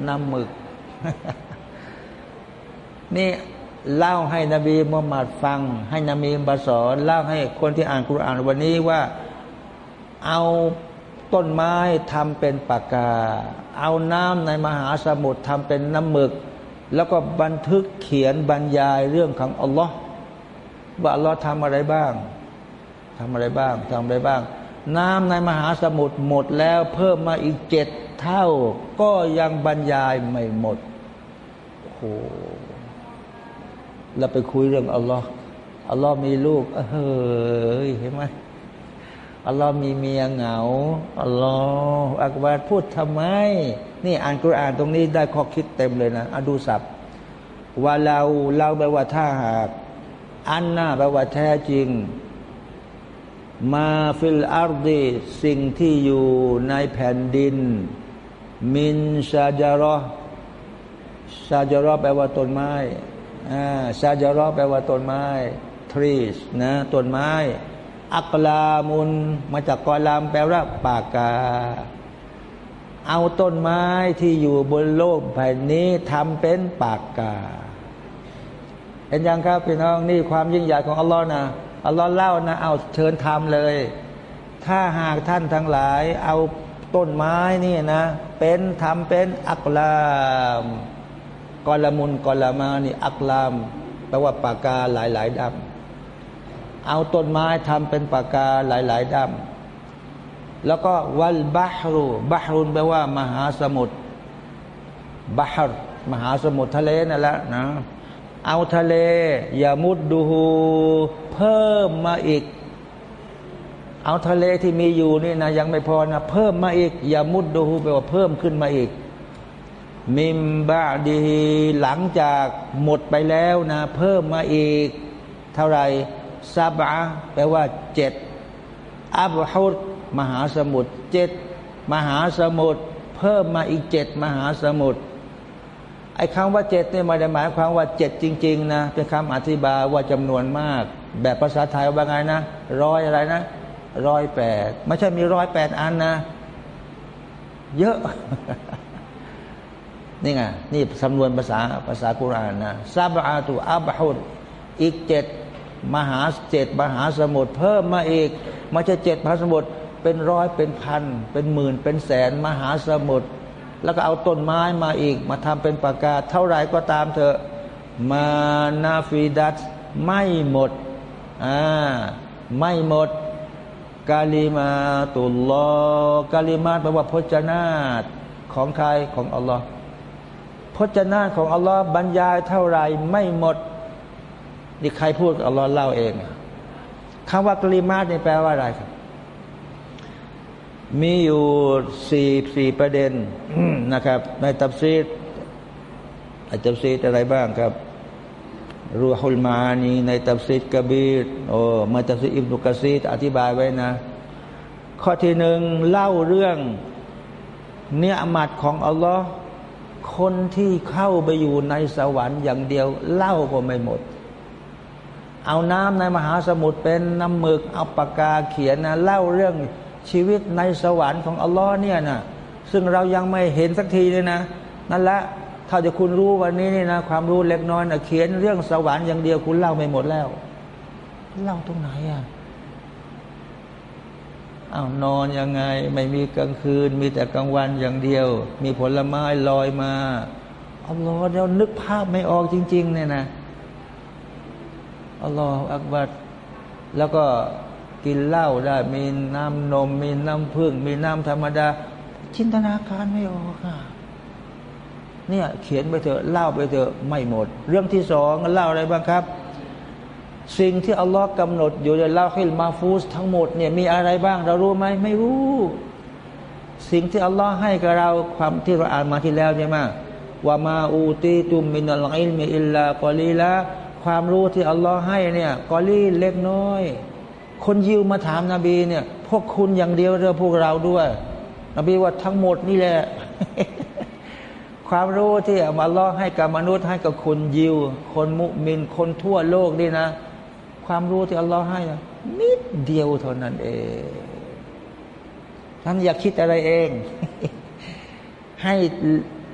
น้ำหมึก นี่เล่าให้นบีมุฮัมมัดฟัง ให้นบีบาสอนเล่าให้คนที่อ่านคุรานวันนี้ว่า เอา ต้นไม้ทำเป็นปากกา เอาน้ำในมหาสมุทรทำเป็นน้ำหมึก แล้วก็บันทึกเขียนบรรยายเรื่องของอัลลอฮ์ว่าอัลลอฮ์ทำอะไรบ้างทำอะไรบ้างทำอะไรบ้าง น้ำในมหาสมุทรหมดแล้วเพิ่มมาอีกเจ็ดเท่า ก็ยังบรรยายไม่หมดโอ้เราไปคุยเรื่องอัลลอฮ์อัลลอฮ์มีลูกเฮ้ยเห็นไหม อัลลอฮ์มีเมียเหงาالله أكبرพูดทำไม นี่อ่านกุรอานตรงนี้ได้ข้อคิดเต็มเลยนะเอาดูศัพท์ว่า لو لو แปลว่าถ้าหาก أن แปลว่าแท้จริง ما في الأرض สิ่งที่อยู่ในแผ่นดิน من شجرةชาจารอแปลว่าต้นไม้ชาจารอแปลว่าต้นไม้ trees นะต้นไม้ อักลามุนมาจากกอลามแปลว่าปากกา เอาต้นไม้ที่อยู่บนโลกแผ่นนี้ทำเป็นปากกา เห็นยังครับพี่น้องนี่ความยิ่งใหญ่ของอัลลอฮ์นะอัลลอฮ์เล่านะ เอาเชิญทำเลย ถ้าหากท่านทั้งหลาย เอาต้นไม้นี่นะ เป็นทำเป็นอักลามกอลามุนกอลามานี่อักลามแปลว่าปากกาหลายหลายดำ เอาต้นไม้ทำเป็นปากกาหลายหลายดำแล้วก็วัลบาฮรุบาฮรุนแปลว่า มหาสมุทรบาฮรมหาสมุทรทะเลนั่นแหละนะเอาทะเล อย่ามุดดูฮูเพิ่มมาอีก เอาทะเลที่มีอยู่นี่นะยังไม่พอนะเพิ่มมาอีก อย่ามุดดูฮูแปลว่าเพิ่มขึ้นมาอีก มิมบาดีหลังจากหมดไปแล้วนะ เพิ่มมาอีก เท่าไหร่ ซาบะแปลว่าเจ็ดอับฮุดมหาสมุทรเจ็ดมหาสมุทรเพิ่มมาอีกเจ็ดมหาสมุทรไอ้คำว่าเจ็ดเนี่ยม่ได้หมายความว่าเจ็ดจริง ๆ นะเป็นคำอธิบายว่าจำนวนมาก แบบภาษาไทยว่าไงนะร้อยอะไรนะร้อยแปดไม่ใช่มีร้อยแปดอันนะ เยอะ นี่ไงนี่สำนวนภาษาภาษากุรานนะซาบะตุอับฮุดอีกเจ็ด มหาเจ็ดมหาสมุทรเพิ่มมาอีกไม่ใช่เจ็ดมหาสมุทรเป็นร้อยเป็นพัน เป็นหมื่น เป็นแสน มหาสมุทรแล้วก็เอาต้นไม้มาอีก มาทำเป็นปากกา เท่าไรก็ตามเถอะมานาฟิดัสไม่หมดอ่าไม่หมดกาลิมาตุลลอกาลิมาแปลว่าพจนาตของใครของอัลลอฮ์พจนาตของอัลลอฮ์บรรยายเท่าไรไม่หมด นี่ใครพูดอัลลอฮ์เล่าเองคำว่ากลิมาตนี่แปลว่าอะไรครับ มีอยู่สี่สี่ประเด็นนะครับ ในตับซีดอาจจะซีดอะไรบ้างครับรูฮุลมานีในตับซีดกบีดโอ้มาตับซีดอิบนุกะซีดอธิบายไว้นะ ข้อที่หนึ่งเล่าเรื่อง เนื้อมัดของอัลลอฮ์คนที่เข้าไปอยู่ในสวรรค์อย่างเดียว เล่าก็ไม่หมด เอาน้ำในมหาสมุทรเป็นน้ำหมึกเอาปากกาเขียนนะเล่าเรื่องชีวิตในสวรรค์ของอัลลอฮ์เนี่ยนะซึ่งเรายังไม่เห็นสักทีเลยนะ นั่นละถ้าจะคุณรู้วันนี้นี่นะความรู้เล็กน้อยนะเขียนเรื่องสวรรค์อย่างเดียวคุณเล่าไม่หมดแล้ว เล่าตรงไหนอะอ้าวนอนยังไง ไม่มีกลางคืน มีแต่กลางวันอย่างเดียว มีผลไม้ลอยมาอัลลอฮ์เรานึกภาพไม่ออกจริง ๆ เนี่ยนะ อัลลอฮ์อักบัดแล้วก็กินเหล้าได้ มีน้ำนม มีน้ำพึ่งมีน้ำธรรมดา จินตนาการไม่ออกค่ะเนี่ยเขียนไปเถอะเล่าไปเถอะไม่หมด เรื่องที่สองเล่าอะไรบ้างครับ สิ่งที่อัลลอฮ์กำหนดอยู่ในเล่าฮิลมาฟูสทั้งหมดเนี่ยมีอะไรบ้าง เรารู้ไหมไม่รู้ สิ่งที่อัลลอฮ์ให้กับเราความที่เราอ่านมาที่แล้วใช่ไหมว่ามาอูตีตุมมินัลอิลมิอิลลากอลีละ ความรู้ที่อัลลอฮ์ให้เนี่ยกอลีเล็กน้อย คนยิวมาถามนาบีเนี่ย พวกคุณอย่างเดียวเรือพวกเราด้วย นบีว่าทั้งหมดนี่แหละ ความรู้ที่มาล่อให้กับมนุษย์ให้กับคนยิว คนมุมินคนทั่วโลกนี่นะ ความรู้ที่อัลลอฮ์ให้นิดเดียวเท่านั้นเองท่านอย่าคิดอะไรเอง ให้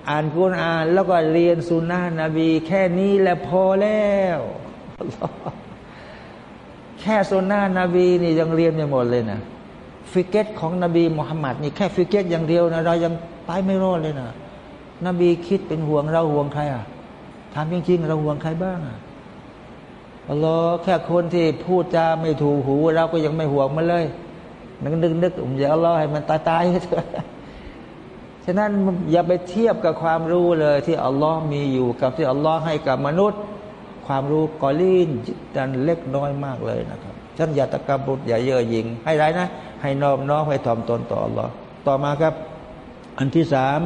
อ่านกุรอาน แล้วก็เรียนสุนนะนบี แค่นี้แหละพอแล้ว แค่สุนนะนบีนี่ยังเรียนไม่หมดเลยนะฟิกเกรของนบีมุฮัมมัดนี่แค่ฟิกเกรอย่างเดียวนะเรายังไปไม่รอดเลยนะนบีคิดเป็นห่วงเราห่วงใครอะถามจริงๆเราห่วงใครบ้างอะอัลลอฮ์แค่คนที่พูดจาไม่ถูกหู เราก็ยังไม่ห่วงมันเลยนึกนึกนึกอย่าอัลลอฮ์ให้มันตายตายเถอะ ฉะนั้นอย่าไปเทียบกับความรู้เลยที่อัลลอฮ์มีอยู่กับที่อัลลอฮ์ให้กับมนุษย์ ความรู้กอลีนจันเล็กน้อยมากเลยนะครับฉันอย่าตะกบุตรอย่าเย่อหยิ่งให้ไรนะ ให้นอบน้อมให้ถ่อมตนต่ออัลลอฮ์ต่อมาครับ อันที่สาม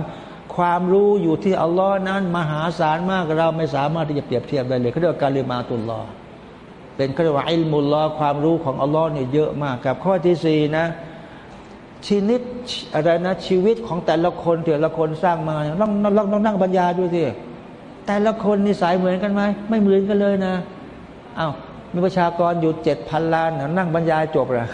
ความรู้อยู่ที่อัลลอฮ์นั้น มหาศาลมากเราไม่สามารถที่จะเปรียบเทียบได้เลยเขาเรียกว่าการเรียมาตุลลอเป็นเขาเรียกว่าอิลมุลลอความรู้ของอัลลอฮ์เนี่ยเยอะมากกับข้อที่สี่นะ ชีนิดอะไรนะชีวิตของแต่ละคนแต่ละคนสร้างมาลองลองลองนั่งบรรยายดูสิแต่ละคนนิสัยเหมือนกันไหมไม่เหมือนกันเลยนะอา้าวมีประชากรอยู่เจ็ดพันล้านนั่งบรรยายจบละ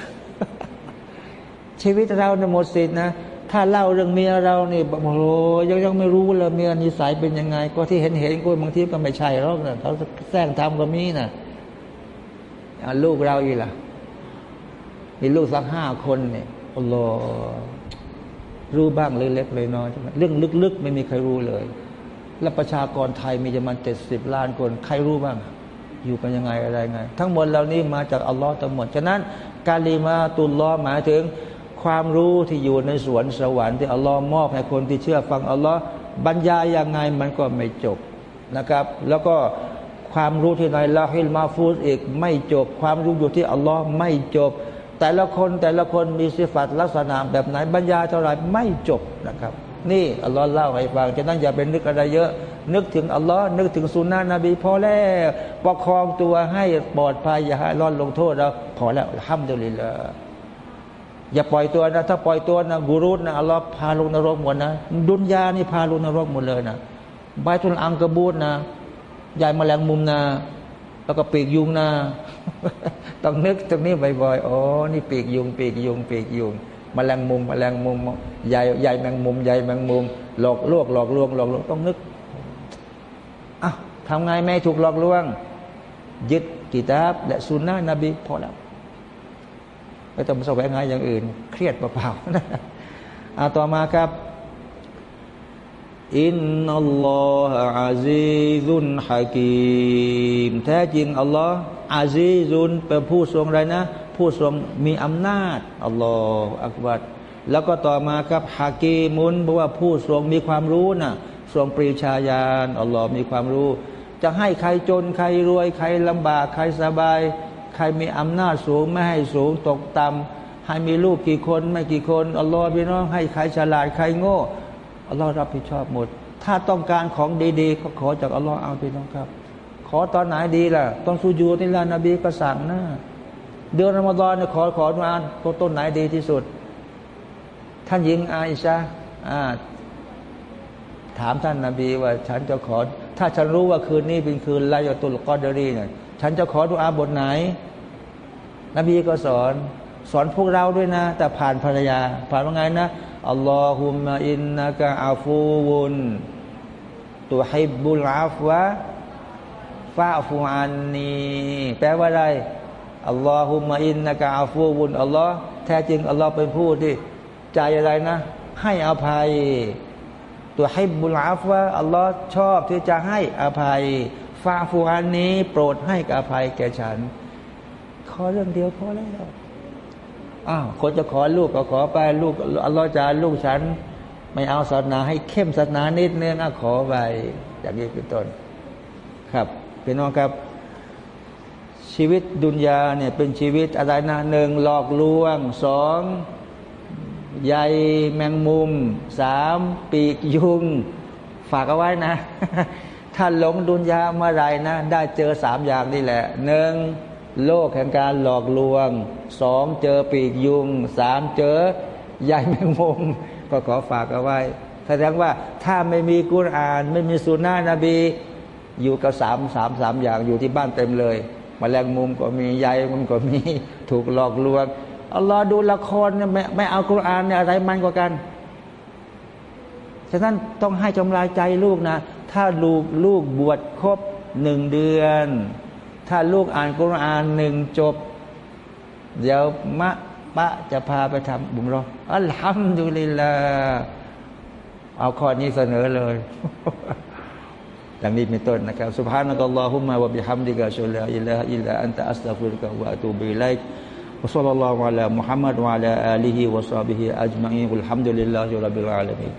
ชีวิตเราเนี่ยหมดสิทธินะ ถ้าเล่าเรื่องเมียเรานี่โอ้โหยังยังไม่รู้เลยเมียนิสัยเป็นยังไง ก็ที่เห็นเห็นก็บางทีก็ไม่ใช่หรอกนะเขาแซงทำก็มีนะลูกเราอีล่ะ มีลูกสักห้าคนเนี่ย โอ้โหรู้บ้างเล็กๆเลยน้อยเรื่องลึกๆ ไม่มีใครรู้เลย และประชากรไทยมีจำนวนเจ็ดสิบล้านคน ใครรู้บ้าง อยู่กันยังไงอะไรไง ทั้งหมดเหล่านี้มาจากอัลลอฮ์ทั้งหมดฉะนั้น การลีมาตุลลอหมายถึงความรู้ที่อยู่ในสวนสวรรค์ที่อัลลอฮ์มอบให้คนที่เชื่อฟังอัลลอฮ์บรรยายยังไงมันก็ไม่จบนะครับ แล้วก็คความรู้ที่ในลาฮิลมาฟูสอีกไม่จบ ความรู้อยู่ที่อัลลอฮ์ไม่จบ แต่ละคนแต่ละคนมีสิฟัตลักษณะแบบไหนบรรยายเท่าไรไม่จบนะครับ นี่อัลลอฮ์เล่าให้ฟังฉะนั้นอย่าเป็นนึกอะไรเยอะ นึกถึงอัลลอฮ์นึกถึงสุนนะนบีพอแล้วประคองตัวให้ปลอดภัยอย่าให้ร้อนลงโทษเราพอแล้วห้ามเดลิละอย่าปล่อยตัวนะ ถ้าปล่อยตัวนะกูรุษนะอัลลอฮ์พาลงนรกหมดนะ ดุนยานี่พาลงนรกหมดเลยนะใบทุนอังกระบูดนะใหญ่แมลงมุมนาแล้วก็ปีกยุงนา ต้องนึกตรงนี้บ่อยๆ อ๋อ นี่ปีกยุง ปีกยุง ปีกยุงมแมลงมุมมแมลงมุมใหญ่ใหญ่แมงมุมใหญ่แมงมุม หลอกลวงหลอกลวงหลอกลวงต้องนึกอะทำไงไม่ถูกหลอกลวง ยึดกิตาบและสุนนะนบีพอแล้วไม่ต้องแสวงหาอย่างอื่น เครียดเปล่าๆเอาต่อมาครับอินนัลลอฮฺอาซีซุนฮะกีมแท้จริงอัลลอฮฺ อาซีซุนเป็นผู้ทรงไรนะ ผู้ทรงมีอำนาจอัลลอฮฺอักบัดแล้วก็ต่อมาครับฮากีมุนเพราะว่าผู้ทรงมีความรู้นะทรงปรีชาญาณอัลลอฮ์มีความรู้ จะให้ใครจนใครรวย ใครลำบาก ใครสบาย ใครมีอำนาจสูงไม่ให้สูงตกต่ำให้มีลูกกี่คนไม่กี่คนอัลลอฮ์พี่น้องให้ใครฉลาดใครโง่อัลลอฮ์รับผิดชอบหมด ถ้าต้องการของดีๆก็ขอจากอัลลอฮ์เอาไปน้องครับ ขอตอนไหนดีล่ะต้องสุญูนี่ละนบีก็สั่งนะเดือนรอมฎอนเนี่ยขอขอมาตัวต้นไหนดีที่สุด ท่านหญิงอาอิชาถามท่านนาบีว่า ฉันจะขอ ถ้าฉันรู้ว่าคืนนี้เป็นคืนลายตุลกอดรีเนี่ยฉันจะขอดุอาบทไหน นบีก็สอน สอนพวกเราด้วยนะ แต่ผ่านภรรยา ผ่านว่าไงนะอัลลอฮุมะอินนักะอาฟูวุนตุฮิบุลอาฟวะ ฟาฟูอันนีแปลว่าอะไรอัลลอฮุมะอินนักะอาฟูวุนอัลลอฮ์แท้จริงอัลลอฮ์เป็นผู้ที่ใจอะไรนะ ให้อภัย ตัวให้บุลอาฟวะอัลลอฮ์ชอบที่จะให้อภัยฟาฟูอันนี้ โปรดให้อภัยแก่ฉัน ขอเรื่องเดียวพอแล้วอ้าวคนจะขอลูกก็ขอไปลูกอัลลอฮฺจะลูกฉัน ไม่เอาศาสนาให้เข้มศาสนานิดนึงอะขอไปอย่างนี้เป็นต้นครับ เป็นน้องครับ ชีวิตดุนยาเนี่ยเป็นชีวิตอะไรนะหนึ่งหลอกลวงสองใยแมงมุมสามปีกยุง ฝากเอาไว้นะ ถ้าหลงดุนยาเมื่อไรนะ ได้เจอสามอย่างนี่แหละหนึ่งโลกแห่งการหลอกลวงสองเจอปีกยุงสามเจอใหญ่แมงมุม ก็ขอฝากเอาไว้แสดงว่าถ้าไม่มีกุรอาน ไม่มีสุนนะนบี อยู่กับสามสามสามอย่างอยู่ที่บ้านเต็มเลยมแมลงมุมก็มีใยมันก็มีถูกหลอกลวงอัลลอฮ์ดูละครเนี่ยไม่ไม่เอากุรอานเนี่ยอะไรมันกว่ากัน ฉะนั้นต้องให้จำลายใจลูกนะ ถ้าลูกลูกบวชครบหนึ่งเดือน ถ้าลูกอ่านกุรอานหนึ่งจบ เดี๋ยวมะปะจะพาไปทำบุญรออัลฮัมดุลิลลาเอาข้อนี้เสนอเลย ดังนี้เป็นต้นนะครับ سبحانك اللهم وبحمدك أشهد أن لا إله إلا أنت أستغفرك وأتوب إليك وصلى الله على محمد وعلى آله وصحبه أجمعين والحمد لله رب العالمين